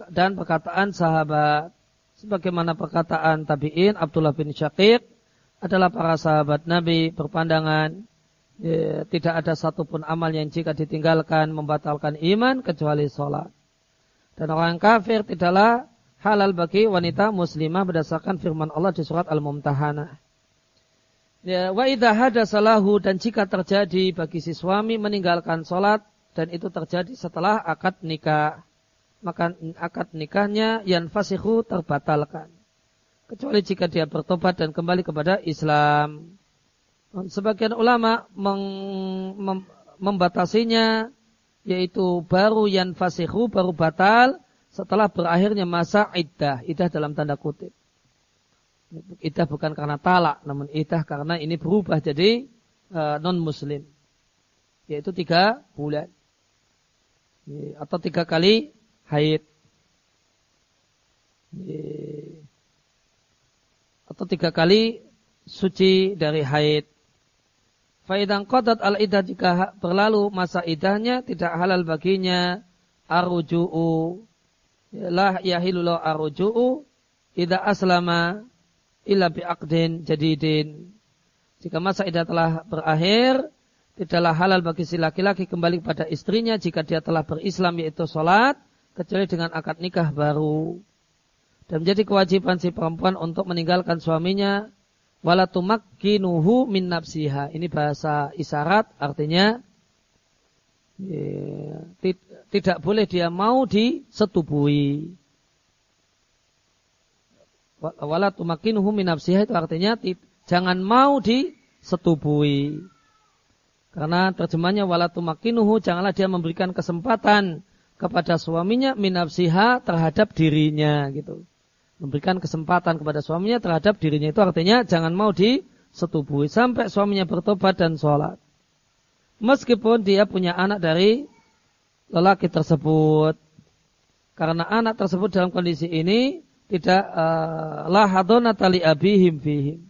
dan perkataan sahabat. Sebagaimana perkataan tabi'in Abdullah bin Syakir adalah para sahabat Nabi berpandangan ya, tidak ada satupun amal yang jika ditinggalkan membatalkan iman kecuali sholat. Dan orang kafir tidaklah halal bagi wanita muslimah berdasarkan firman Allah di surat Al-Mumtahanah. Ya, wa idha salahu dan jika terjadi bagi si suami meninggalkan sholat dan itu terjadi setelah akad nikah, maka akad nikahnya yang fasihu terbatalkan kecuali jika dia bertobat dan kembali kepada Islam. Sebagian ulama meng, mem, membatasinya yaitu baru yang fasihu baru batal setelah berakhirnya masa iddah, iddah dalam tanda kutip. Iddah bukan karena talak, namun iddah karena ini berubah jadi uh, non muslim, yaitu tiga bulan atau tiga kali haid atau tiga kali suci dari haid. Faidang kodat al idah jika berlalu masa idahnya tidak halal baginya aruju'u. Lah yahilullah aruju'u ida aslama illa bi'aqdin jadidin. Jika masa idah telah berakhir, tidaklah halal bagi si laki-laki kembali kepada istrinya jika dia telah berislam yaitu sholat, kecuali dengan akad nikah baru. Dan menjadi kewajiban si perempuan untuk meninggalkan suaminya walatumakkinuhu min nafsiha. Ini bahasa isyarat artinya ya, tidak boleh dia mau disetubui. Walatumakkinuhu min nafsiha itu artinya jangan mau disetubui. Karena terjemahnya walatumakkinuhu janganlah dia memberikan kesempatan kepada suaminya minafsiha terhadap dirinya gitu memberikan kesempatan kepada suaminya terhadap dirinya itu artinya jangan mau disetubui sampai suaminya bertobat dan sholat. Meskipun dia punya anak dari lelaki tersebut. Karena anak tersebut dalam kondisi ini tidak uh, lahadona tali abihim fihim.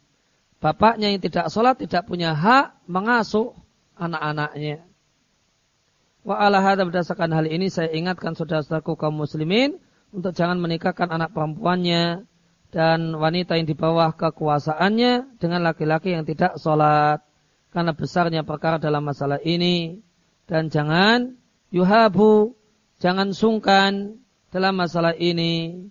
Bapaknya yang tidak sholat tidak punya hak mengasuh anak-anaknya. Wa ala berdasarkan hal ini saya ingatkan saudara-saudaraku kaum muslimin untuk jangan menikahkan anak perempuannya dan wanita yang di bawah kekuasaannya dengan laki-laki yang tidak sholat. Karena besarnya perkara dalam masalah ini. Dan jangan yuhabu jangan sungkan dalam masalah ini.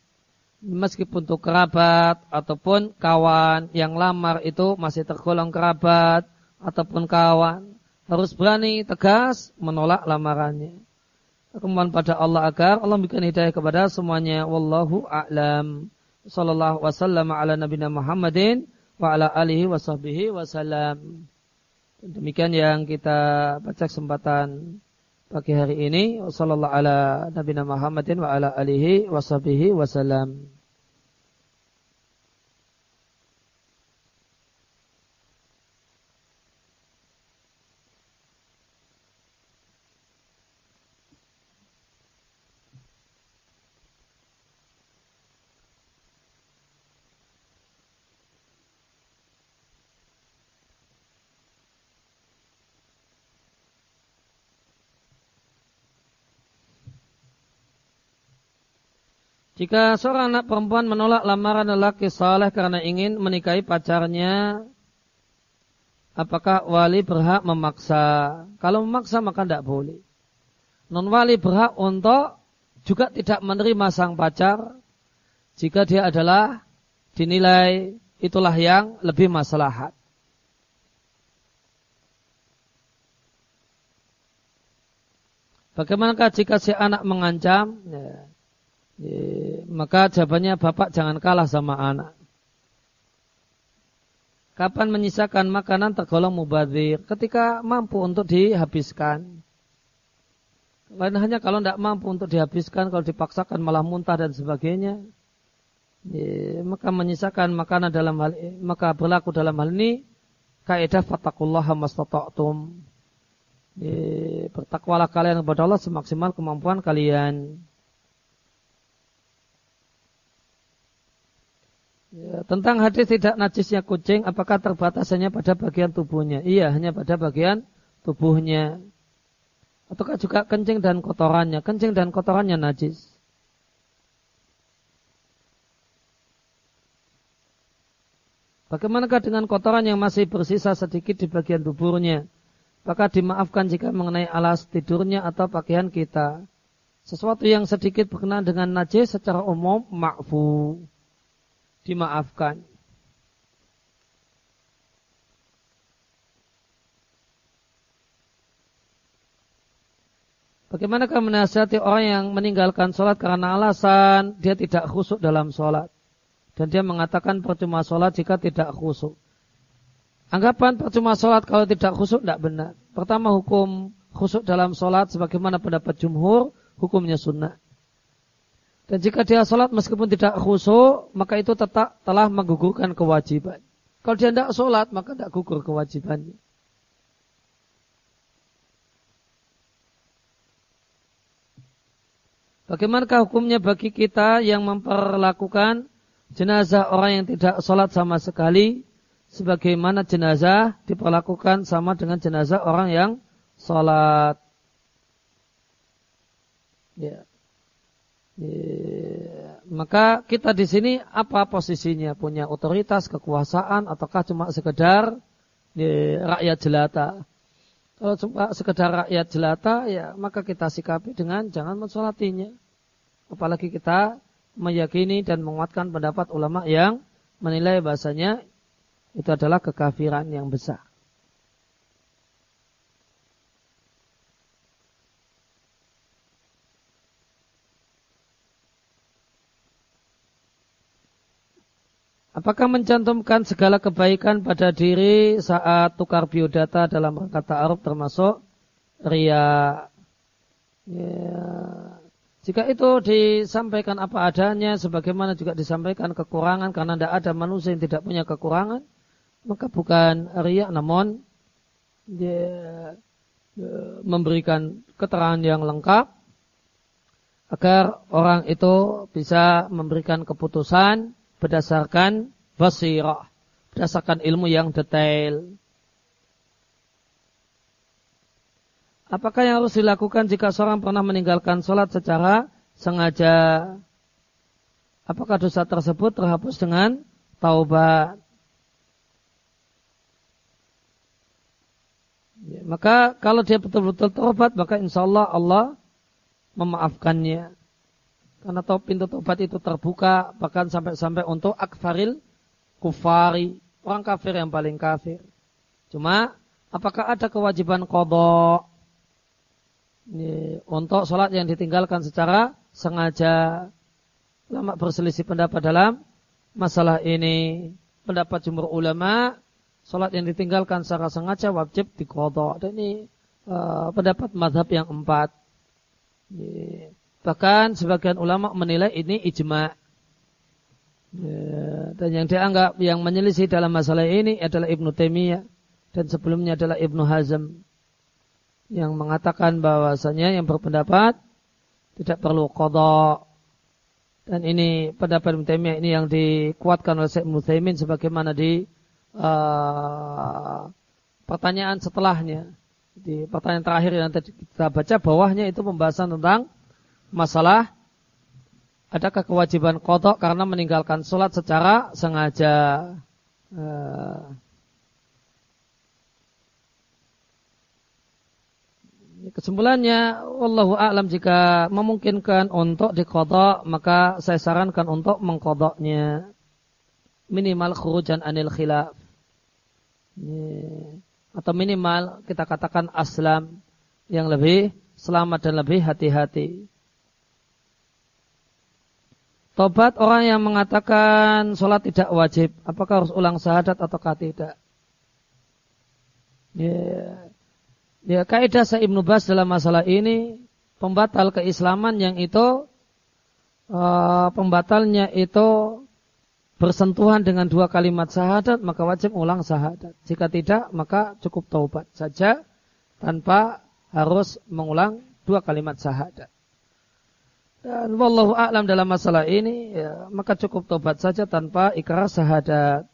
Meskipun untuk kerabat ataupun kawan yang lamar itu masih tergolong kerabat ataupun kawan. Harus berani tegas menolak lamarannya Kemudian pada Allah agar Allah memberikan hidayah kepada semuanya. Wallahu a'lam. Sallallahu wasallam ala nabina Muhammadin wa ala alihi wa sahbihi wasallam. Demikian yang kita baca kesempatan pagi hari ini. Sallallahu ala nabina Muhammadin wa ala alihi wa sahbihi wasallam. Jika seorang anak perempuan menolak lamaran lelaki saleh karena ingin menikahi pacarnya, apakah wali berhak memaksa? Kalau memaksa maka tidak boleh. Non wali berhak untuk juga tidak menerima sang pacar jika dia adalah dinilai itulah yang lebih maslahat. Bagaimanakah jika si anak mengancam? Ya maka jawabannya bapak jangan kalah sama anak. Kapan menyisakan makanan tergolong mubazir? Ketika mampu untuk dihabiskan. Lain hanya kalau tidak mampu untuk dihabiskan, kalau dipaksakan malah muntah dan sebagainya. Ya, maka menyisakan makanan dalam hal maka berlaku dalam hal ini kaidah fatakullaha mastata'tum. Bertakwalah kalian kepada Allah semaksimal kemampuan kalian. Ya, tentang hadis tidak najisnya kucing, apakah terbatasannya pada bagian tubuhnya? Iya, hanya pada bagian tubuhnya. Ataukah juga kencing dan kotorannya? Kencing dan kotorannya najis. Bagaimanakah dengan kotoran yang masih bersisa sedikit di bagian tubuhnya? Maka dimaafkan jika mengenai alas tidurnya atau pakaian kita. Sesuatu yang sedikit berkenaan dengan najis secara umum ma'fu dimaafkan. Bagaimanakah menasihati orang yang meninggalkan sholat karena alasan dia tidak khusuk dalam sholat. Dan dia mengatakan percuma sholat jika tidak khusuk. Anggapan percuma sholat kalau tidak khusuk tidak benar. Pertama hukum khusuk dalam sholat sebagaimana pendapat jumhur, hukumnya sunnah. Dan jika dia sholat meskipun tidak khusyuk, maka itu tetap telah menggugurkan kewajiban. Kalau dia tidak sholat, maka tidak gugur kewajibannya. Bagaimanakah hukumnya bagi kita yang memperlakukan jenazah orang yang tidak sholat sama sekali sebagaimana jenazah diperlakukan sama dengan jenazah orang yang sholat. Ya. Ya, maka kita di sini apa posisinya? Punya otoritas, kekuasaan, ataukah cuma sekedar ya, rakyat jelata? Kalau cuma sekedar rakyat jelata, ya maka kita sikapi dengan jangan mensolatinya. Apalagi kita meyakini dan menguatkan pendapat ulama yang menilai bahasanya itu adalah kekafiran yang besar. Apakah mencantumkan segala kebaikan pada diri saat tukar biodata dalam rangka ta'aruf termasuk ria? Ya. Jika itu disampaikan apa adanya, sebagaimana juga disampaikan kekurangan karena tidak ada manusia yang tidak punya kekurangan, maka bukan ria namun ya, memberikan keterangan yang lengkap agar orang itu bisa memberikan keputusan berdasarkan basirah, berdasarkan ilmu yang detail. Apakah yang harus dilakukan jika seorang pernah meninggalkan sholat secara sengaja? Apakah dosa tersebut terhapus dengan taubat? Ya, maka kalau dia betul-betul taubat, maka insya Allah Allah memaafkannya. Karena tahu pintu tobat itu terbuka bahkan sampai-sampai untuk akfaril kufari, orang kafir yang paling kafir. Cuma apakah ada kewajiban kodok untuk sholat yang ditinggalkan secara sengaja? Lama berselisih pendapat dalam masalah ini. Pendapat jumhur ulama, sholat yang ditinggalkan secara sengaja wajib dikodok. Dan ini uh, pendapat madhab yang empat. Ini, Bahkan sebagian ulama menilai ini ijma. Ya, dan yang dianggap yang menyelisih dalam masalah ini adalah Ibnu Taimiyah dan sebelumnya adalah Ibnu Hazm yang mengatakan bahwasanya yang berpendapat tidak perlu qada dan ini pendapat Ibnu Taimiyah ini yang dikuatkan oleh Ibnu Taimin sebagaimana di uh, pertanyaan setelahnya di pertanyaan terakhir yang nanti kita baca bawahnya itu pembahasan tentang masalah adakah kewajiban kodok karena meninggalkan sholat secara sengaja. Eh, kesimpulannya, Wallahu a'lam jika memungkinkan untuk dikodok, maka saya sarankan untuk mengkodoknya. Minimal khurujan anil khilaf. Atau minimal kita katakan aslam yang lebih selamat dan lebih hati-hati. Tobat orang yang mengatakan sholat tidak wajib, apakah harus ulang syahadat ataukah tidak? Ya, ya kaidah saya Ibnu Bas dalam masalah ini pembatal keislaman yang itu uh, pembatalnya itu bersentuhan dengan dua kalimat syahadat maka wajib ulang syahadat. Jika tidak maka cukup taubat saja tanpa harus mengulang dua kalimat syahadat. Dan wallahu a'lam dalam masalah ini, ya, maka cukup tobat saja tanpa ikrar syahadat.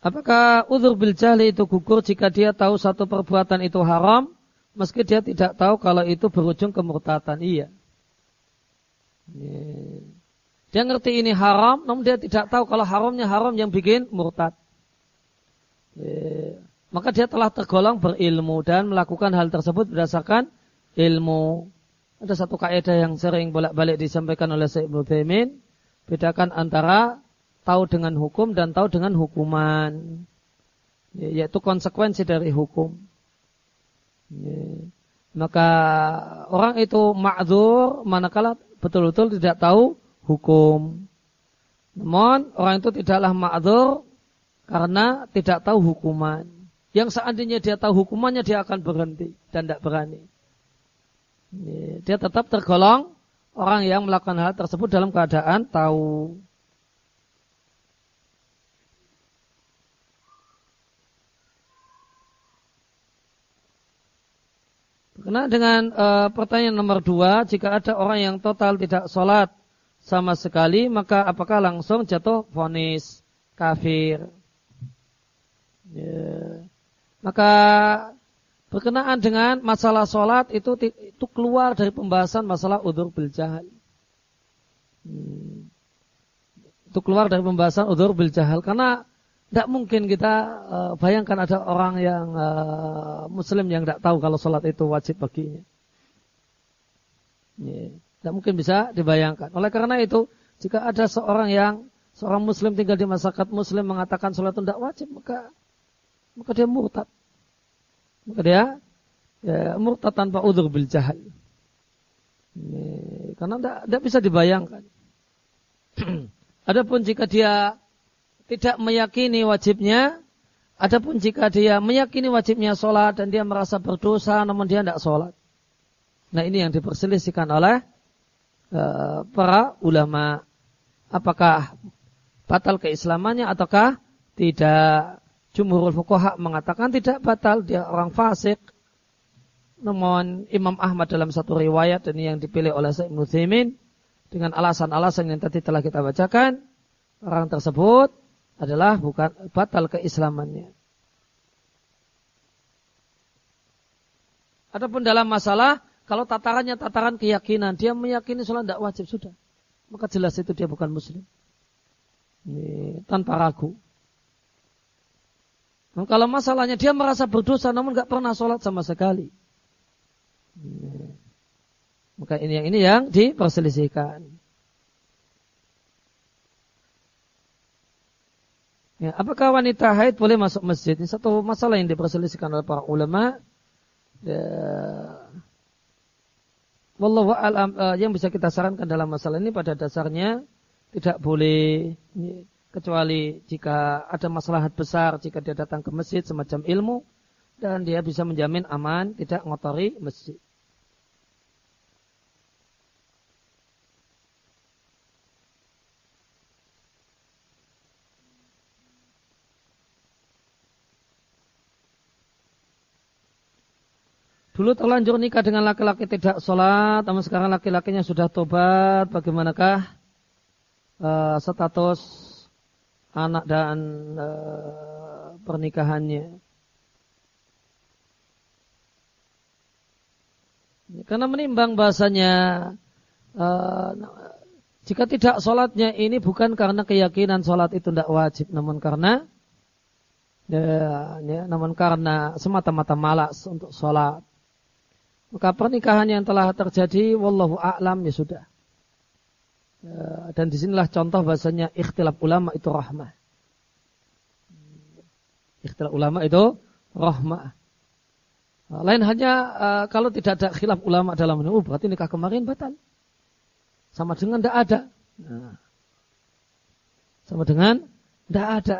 Apakah udur bil jahli itu gugur jika dia tahu satu perbuatan itu haram, meski dia tidak tahu kalau itu berujung kemurtatan? Iya. Dia ngerti ini haram, namun dia tidak tahu kalau haramnya haram yang bikin murtad. Maka dia telah tergolong berilmu dan melakukan hal tersebut berdasarkan ilmu. Ada satu kaidah yang sering bolak-balik disampaikan oleh Syekh Ibnu bedakan antara tahu dengan hukum dan tahu dengan hukuman. Yaitu konsekuensi dari hukum. Maka orang itu ma'dzur manakala betul-betul tidak tahu hukum. Namun orang itu tidaklah ma'adzur karena tidak tahu hukuman. Yang seandainya dia tahu hukumannya dia akan berhenti dan tidak berani. Dia tetap tergolong orang yang melakukan hal tersebut dalam keadaan tahu. Karena dengan e, pertanyaan nomor dua, jika ada orang yang total tidak sholat sama sekali, maka apakah langsung jatuh vonis kafir? Ya. Maka berkenaan dengan masalah sholat itu itu keluar dari pembahasan masalah udur bil jahal. Hmm. Itu keluar dari pembahasan udur bil jahal karena tidak mungkin kita uh, bayangkan ada orang yang uh, muslim yang tidak tahu kalau sholat itu wajib baginya. Tidak mungkin bisa dibayangkan. Oleh karena itu, jika ada seorang yang seorang muslim tinggal di masyarakat muslim mengatakan sholat itu tidak wajib, maka maka dia murtad. Maka dia ya, murtad tanpa udur bil jahal. Karena tidak bisa dibayangkan. Adapun jika dia tidak meyakini wajibnya, adapun jika dia meyakini wajibnya sholat dan dia merasa berdosa namun dia tidak sholat. Nah ini yang diperselisihkan oleh uh, para ulama. Apakah batal keislamannya ataukah tidak? Jumhurul fuqaha mengatakan tidak batal, dia orang fasik. Namun Imam Ahmad dalam satu riwayat ini yang dipilih oleh Syekh Muthaimin dengan alasan-alasan yang tadi telah kita bacakan, orang tersebut adalah bukan batal keislamannya. Adapun dalam masalah kalau tatarannya tataran keyakinan, dia meyakini sholat tidak wajib sudah, maka jelas itu dia bukan muslim. Ini, tanpa ragu. Dan kalau masalahnya dia merasa berdosa namun nggak pernah sholat sama sekali. Ini, maka ini yang ini yang diperselisihkan. Ya, apakah wanita haid boleh masuk masjid? Ini satu masalah yang diperselisihkan oleh para ulama. Ya, Wallahu alam uh, yang bisa kita sarankan dalam masalah ini pada dasarnya tidak boleh ya, kecuali jika ada masalah besar jika dia datang ke masjid semacam ilmu dan dia bisa menjamin aman tidak ngotori masjid. Dulu terlanjur nikah dengan laki-laki tidak sholat, namun sekarang laki-lakinya sudah tobat. Bagaimanakah uh, status anak dan uh, pernikahannya? Karena menimbang bahasanya uh, jika tidak sholatnya ini bukan karena keyakinan sholat itu tidak wajib, namun karena ya, ya, namun karena semata-mata malas untuk sholat. Maka pernikahan yang telah terjadi, wallahu a'lam ya sudah. Ya, dan di sinilah contoh bahasanya ikhtilaf ulama itu rahmah. Ikhtilaf ulama itu rahmah. Lain hanya uh, kalau tidak ada khilaf ulama dalam ini, oh berarti nikah kemarin batal. Sama dengan tidak ada. Sama dengan tidak ada.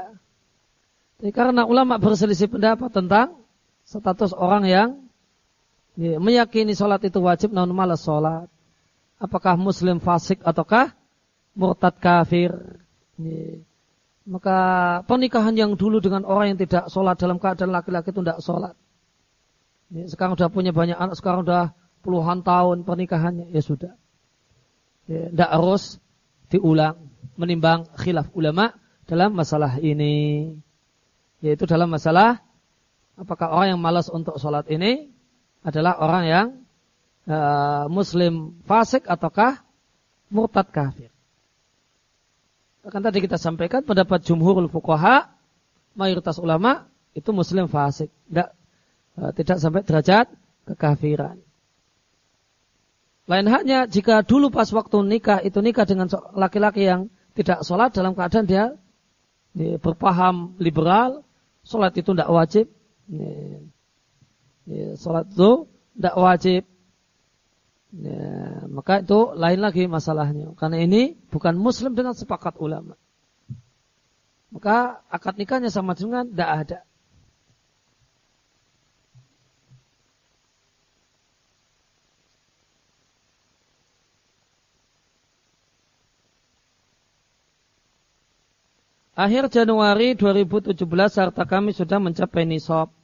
Jadi karena ulama berselisih pendapat tentang status orang yang ya, meyakini sholat itu wajib namun malas sholat. Apakah muslim fasik ataukah murtad kafir. Ya. Maka pernikahan yang dulu dengan orang yang tidak sholat dalam keadaan laki-laki itu tidak sholat. Ya, sekarang sudah punya banyak anak, sekarang sudah puluhan tahun pernikahannya, ya sudah. Tidak harus diulang, menimbang khilaf ulama dalam masalah ini. Yaitu dalam masalah apakah orang yang malas untuk sholat ini adalah orang yang uh, muslim fasik ataukah murtad kafir. Akan tadi kita sampaikan pendapat jumhurul fuqaha mayoritas ulama itu muslim fasik, tidak uh, tidak sampai derajat kekafiran. Lain halnya jika dulu pas waktu nikah itu nikah dengan laki-laki yang tidak sholat dalam keadaan dia berpaham liberal, sholat itu tidak wajib. Ya, sholat itu tidak wajib. Ya, maka itu lain lagi masalahnya. Karena ini bukan muslim dengan sepakat ulama. Maka akad nikahnya sama dengan tidak ada. Akhir Januari 2017 harta kami sudah mencapai nisab.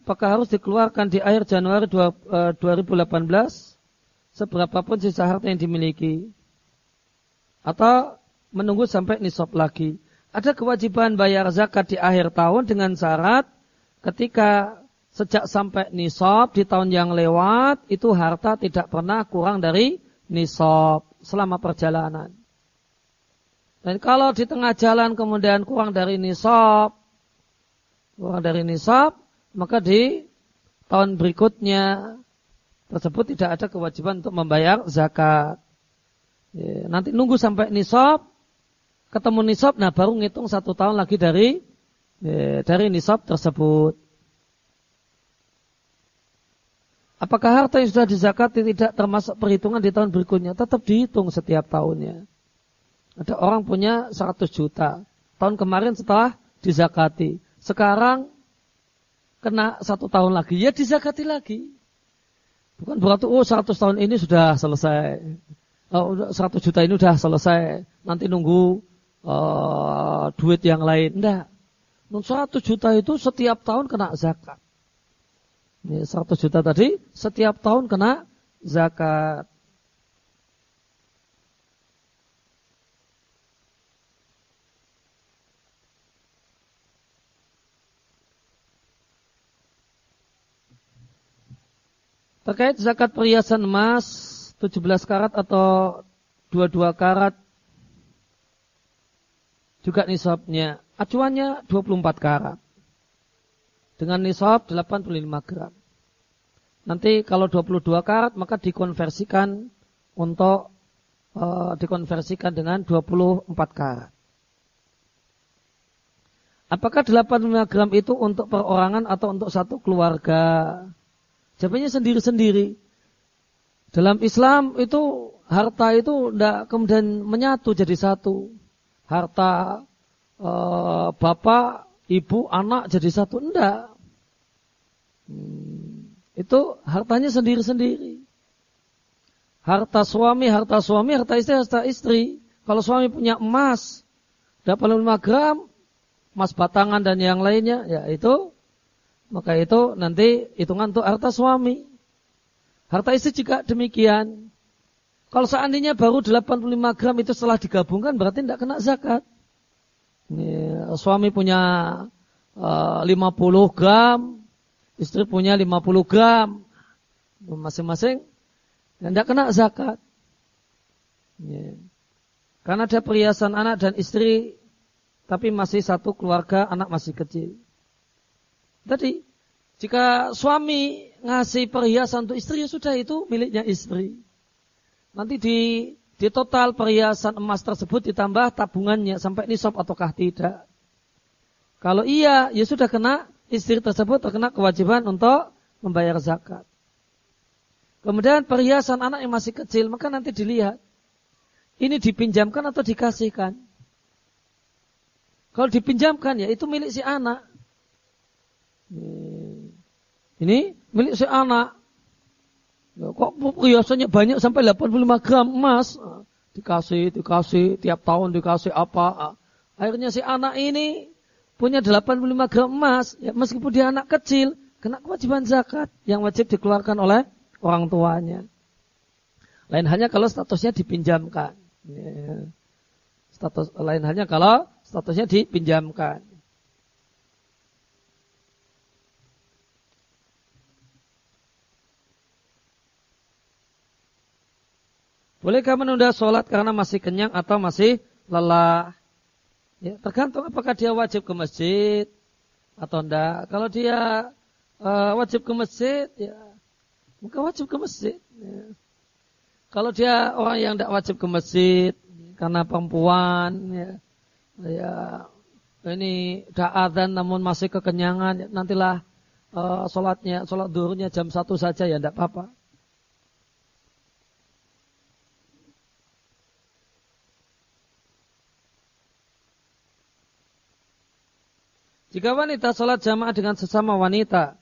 Apakah harus dikeluarkan di akhir Januari 2018? Eh, Seberapapun sisa harta yang dimiliki. Atau menunggu sampai nisab lagi. Ada kewajiban bayar zakat di akhir tahun dengan syarat ketika sejak sampai nisab di tahun yang lewat itu harta tidak pernah kurang dari nisab selama perjalanan. Dan kalau di tengah jalan kemudian kurang dari nisab, kurang dari nisab, maka di tahun berikutnya tersebut tidak ada kewajiban untuk membayar zakat. Ya, nanti nunggu sampai nisab, ketemu nisab, nah baru ngitung satu tahun lagi dari ya, dari nisab tersebut. Apakah harta yang sudah dizakati tidak termasuk perhitungan di tahun berikutnya? Tetap dihitung setiap tahunnya. Ada orang punya 100 juta. Tahun kemarin setelah dizakati. Sekarang kena satu tahun lagi. Ya dizakati lagi. Bukan berarti oh 100 tahun ini sudah selesai. Oh, 100 juta ini sudah selesai. Nanti nunggu uh, duit yang lain. Enggak. 100 juta itu setiap tahun kena zakat. Ini 100 juta tadi setiap tahun kena zakat. Terkait zakat perhiasan emas 17 karat atau 22 karat juga nisabnya. Acuannya 24 karat. Dengan nisab 85 gram. Nanti kalau 22 karat maka dikonversikan untuk uh, dikonversikan dengan 24 karat. Apakah 85 gram itu untuk perorangan atau untuk satu keluarga? Jawabannya sendiri-sendiri. Dalam Islam itu harta itu tidak kemudian menyatu jadi satu. Harta e, bapak, ibu, anak jadi satu. Enggak. Hmm, itu hartanya sendiri-sendiri. Harta suami, harta suami, harta istri, harta istri. Kalau suami punya emas, dapat 5 gram, emas batangan dan yang lainnya, ya itu maka itu nanti hitungan untuk harta suami. Harta istri juga demikian. Kalau seandainya baru 85 gram itu setelah digabungkan berarti tidak kena zakat. Ini, suami punya uh, eh, 50 gram, istri punya 50 gram. Masing-masing tidak kena zakat. Ini. Karena ada perhiasan anak dan istri tapi masih satu keluarga, anak masih kecil. Tadi Jika suami ngasih perhiasan untuk istri, ya sudah itu miliknya istri. Nanti di di total perhiasan emas tersebut ditambah tabungannya sampai nisab ataukah tidak. Kalau iya, ya sudah kena istri tersebut terkena kewajiban untuk membayar zakat. Kemudian perhiasan anak yang masih kecil, maka nanti dilihat. Ini dipinjamkan atau dikasihkan. Kalau dipinjamkan ya itu milik si anak. Ini milik si anak. Kok perhiasannya banyak sampai 85 gram emas. Dikasih, dikasih, tiap tahun dikasih apa. Akhirnya si anak ini punya 85 gram emas. Ya, meskipun dia anak kecil, kena kewajiban zakat yang wajib dikeluarkan oleh orang tuanya. Lain hanya kalau statusnya dipinjamkan. Ya. Status lain hanya kalau statusnya dipinjamkan. Bolehkah menunda sholat karena masih kenyang atau masih lelah? Ya, tergantung apakah dia wajib ke masjid atau tidak. Kalau dia uh, wajib ke masjid, ya maka wajib ke masjid. Ya. Kalau dia orang yang tidak wajib ke masjid karena perempuan, ya, ya ini tidak adzan namun masih kekenyangan, ya, nantilah uh, sholatnya, sholat duhurnya jam satu saja ya tidak apa-apa. Jika wanita sholat jamaah dengan sesama wanita,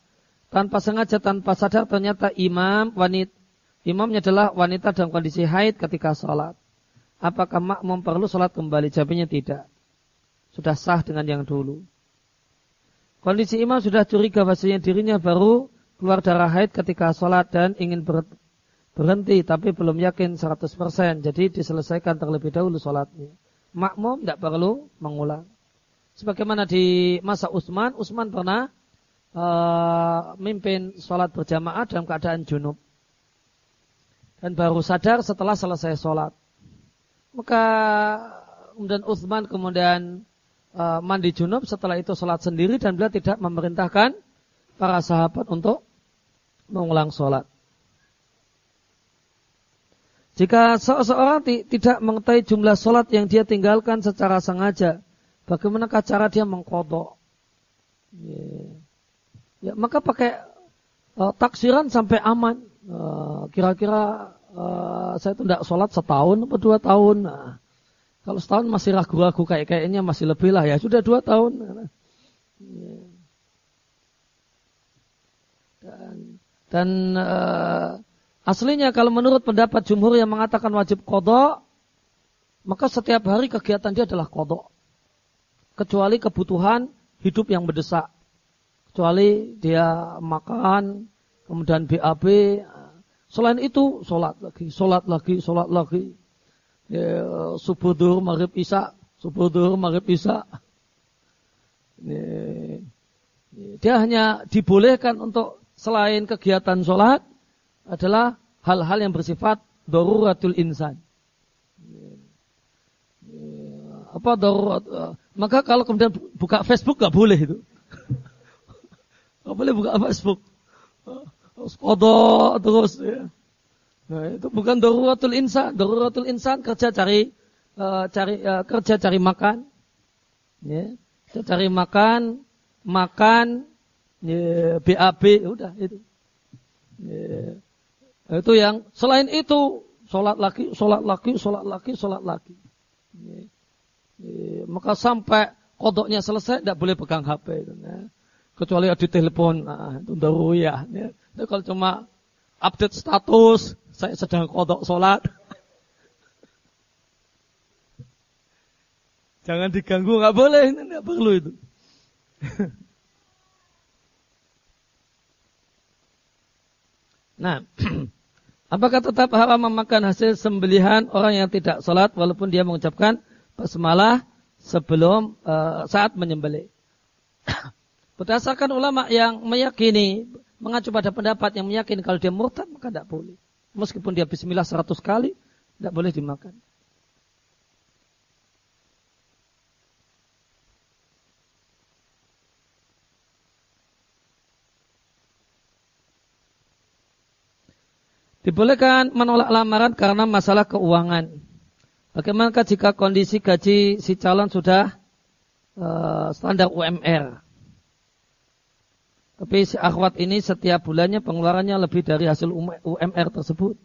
tanpa sengaja, tanpa sadar, ternyata imam wanita, imamnya adalah wanita dalam kondisi haid ketika sholat. Apakah makmum perlu sholat kembali? Jawabnya tidak. Sudah sah dengan yang dulu. Kondisi imam sudah curiga bahasanya dirinya baru keluar darah haid ketika sholat dan ingin berhenti tapi belum yakin 100%. Jadi diselesaikan terlebih dahulu sholatnya. Makmum tidak perlu mengulang. Sebagaimana di masa Utsman, Utsman pernah uh, mimpin sholat berjamaah dalam keadaan junub. Dan baru sadar setelah selesai sholat. Maka kemudian Utsman kemudian uh, mandi junub setelah itu sholat sendiri dan beliau tidak memerintahkan para sahabat untuk mengulang sholat. Jika seseorang tidak mengetahui jumlah sholat yang dia tinggalkan secara sengaja, Bagaimana cara dia mengkodok? Ya. ya, maka pakai uh, taksiran sampai aman. Uh, kira-kira uh, saya itu tidak sholat setahun atau dua tahun. Nah, kalau setahun masih ragu-ragu kayak kayaknya masih lebih lah ya sudah dua tahun. Ya. Dan dan uh, aslinya kalau menurut pendapat jumhur yang mengatakan wajib kodok, maka setiap hari kegiatan dia adalah kodok kecuali kebutuhan hidup yang mendesak. Kecuali dia makan, kemudian BAB. Selain itu, sholat lagi, sholat lagi, sholat lagi. Ya, subuh duhur, maghrib isya, subuh duhur, maghrib isya. Ya, dia hanya dibolehkan untuk selain kegiatan sholat adalah hal-hal yang bersifat daruratul insan. Apa darurat? Maka kalau kemudian buka Facebook nggak boleh itu. Nggak boleh buka Facebook. Terus kodok terus ya. Nah, itu bukan daruratul insan. Daruratul insan kerja cari uh, cari uh, kerja cari makan. Ya. Kerja cari makan, makan, ya, BAB, udah itu. Ya. Itu yang selain itu sholat lagi, sholat lagi, sholat lagi, sholat lagi. Ya. Iya, maka sampai kodoknya selesai tidak boleh pegang HP itu. Ya. Kecuali ada telepon, nah, itu daruyah. Ya. Itu kalau cuma update status, saya sedang kodok sholat. Jangan diganggu, nggak boleh, ini nggak perlu itu. nah, apakah tetap haram memakan hasil sembelihan orang yang tidak sholat walaupun dia mengucapkan Basmalah sebelum eh, saat menyembelih. Berdasarkan ulama yang meyakini, mengacu pada pendapat yang meyakini kalau dia murtad maka tidak boleh. Meskipun dia bismillah 100 kali, tidak boleh dimakan. Dibolehkan menolak lamaran karena masalah keuangan. Bagaimana jika kondisi gaji si calon sudah uh, standar UMR? Tapi si akhwat ini setiap bulannya pengeluarannya lebih dari hasil UMR tersebut.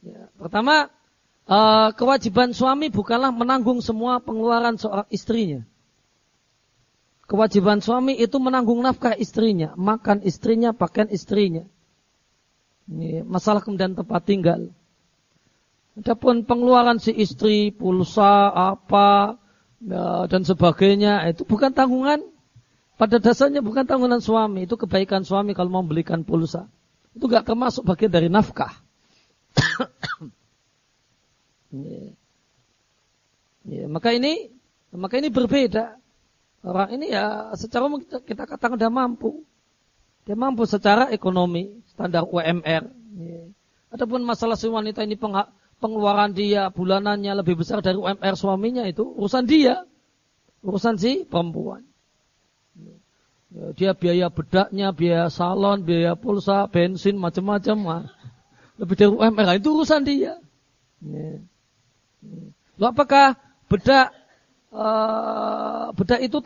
Ya, pertama, uh, kewajiban suami bukanlah menanggung semua pengeluaran seorang istrinya. Kewajiban suami itu menanggung nafkah istrinya, makan istrinya, pakaian istrinya. Ini masalah kemudian tempat tinggal. Adapun pengeluaran si istri, pulsa, apa, ya, dan sebagainya itu bukan tanggungan. Pada dasarnya bukan tanggungan suami itu kebaikan suami kalau mau belikan pulsa. Itu gak termasuk bagian dari nafkah. Ya. Ya, maka ini maka ini berbeda. Orang ini ya secara kita katakan dia mampu. Dia mampu secara ekonomi standar UMR ya. adapun masalah si wanita ini pengeluaran dia bulanannya lebih besar dari UMR suaminya itu urusan dia, urusan si perempuan. Dia biaya bedaknya, biaya salon, biaya pulsa, bensin, macam-macam. Lebih dari UMR itu urusan dia. Lalu apakah bedak uh, bedak itu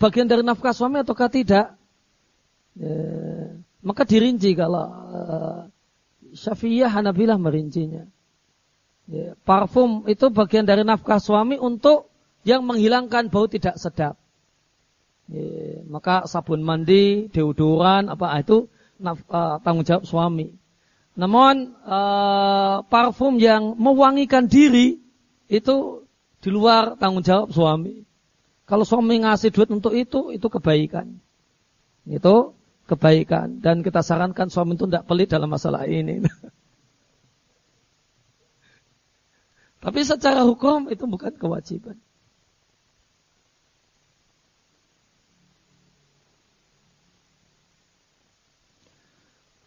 bagian dari nafkah suami ataukah tidak? Ya. Maka dirinci kalau uh, Syafi'iyah Hanabilah merincinya. Ya, parfum itu bagian dari nafkah suami untuk yang menghilangkan bau tidak sedap. Ya, maka sabun mandi, deodoran, apa itu naf, uh, tanggung jawab suami. Namun uh, parfum yang mewangikan diri itu di luar tanggung jawab suami. Kalau suami ngasih duit untuk itu, itu kebaikan. Itu kebaikan. Dan kita sarankan suami itu tidak pelit dalam masalah ini. Tapi secara hukum itu bukan kewajiban.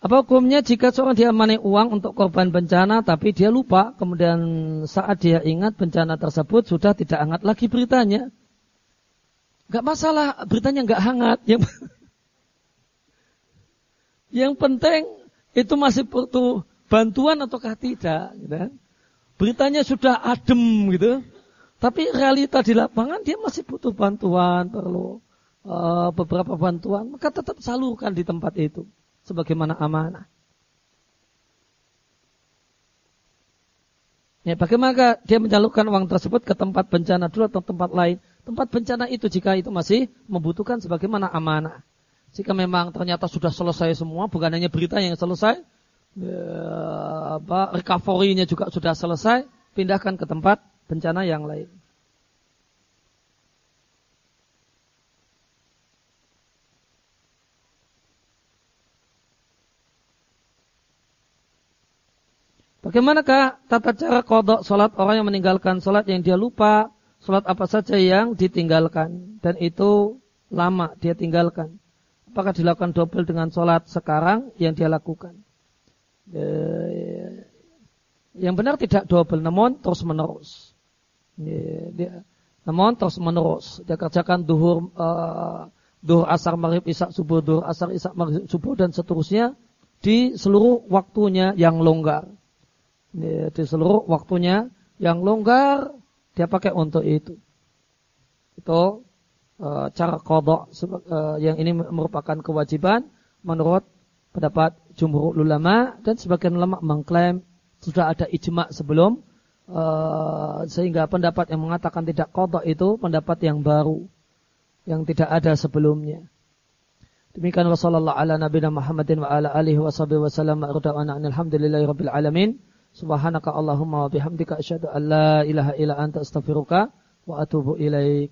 Apa hukumnya jika seorang diamani uang untuk korban bencana tapi dia lupa kemudian saat dia ingat bencana tersebut sudah tidak hangat lagi beritanya? Gak masalah beritanya gak hangat. Yang, yang penting itu masih butuh bantuan ataukah tidak. Gitu. Beritanya sudah adem gitu. Tapi realita di lapangan dia masih butuh bantuan, perlu uh, beberapa bantuan, maka tetap salurkan di tempat itu sebagaimana amanah. Ya, bagaimana dia menyalurkan uang tersebut ke tempat bencana dulu atau tempat lain? Tempat bencana itu jika itu masih membutuhkan sebagaimana amanah. Jika memang ternyata sudah selesai semua, bukan hanya berita yang selesai, apa recovery-nya juga sudah selesai, pindahkan ke tempat bencana yang lain. Bagaimanakah tata cara kodok sholat orang yang meninggalkan sholat yang dia lupa, sholat apa saja yang ditinggalkan, dan itu lama dia tinggalkan. Apakah dilakukan double dengan sholat sekarang yang dia lakukan? Eh, yang benar tidak double, namun terus menerus. namun terus menerus. Dia kerjakan duhur, uh, duhur asar maghrib isak subuh, duhur asar isak maghrib subuh dan seterusnya di seluruh waktunya yang longgar. di seluruh waktunya yang longgar dia pakai untuk itu. Itu cara kodok yang ini merupakan kewajiban menurut pendapat jumhur ulama dan sebagian ulama mengklaim sudah ada ijma sebelum uh, sehingga pendapat yang mengatakan tidak kodok itu pendapat yang baru yang tidak ada sebelumnya. Demikian wasallallahu ala nabiyina Muhammadin wa ala alihi wa sahbihi wa sallam ma'rudawana alhamdulillahi rabbil alamin. Subhanaka Allahumma wa bihamdika asyhadu an la ilaha illa anta astaghfiruka wa atubu ilaik.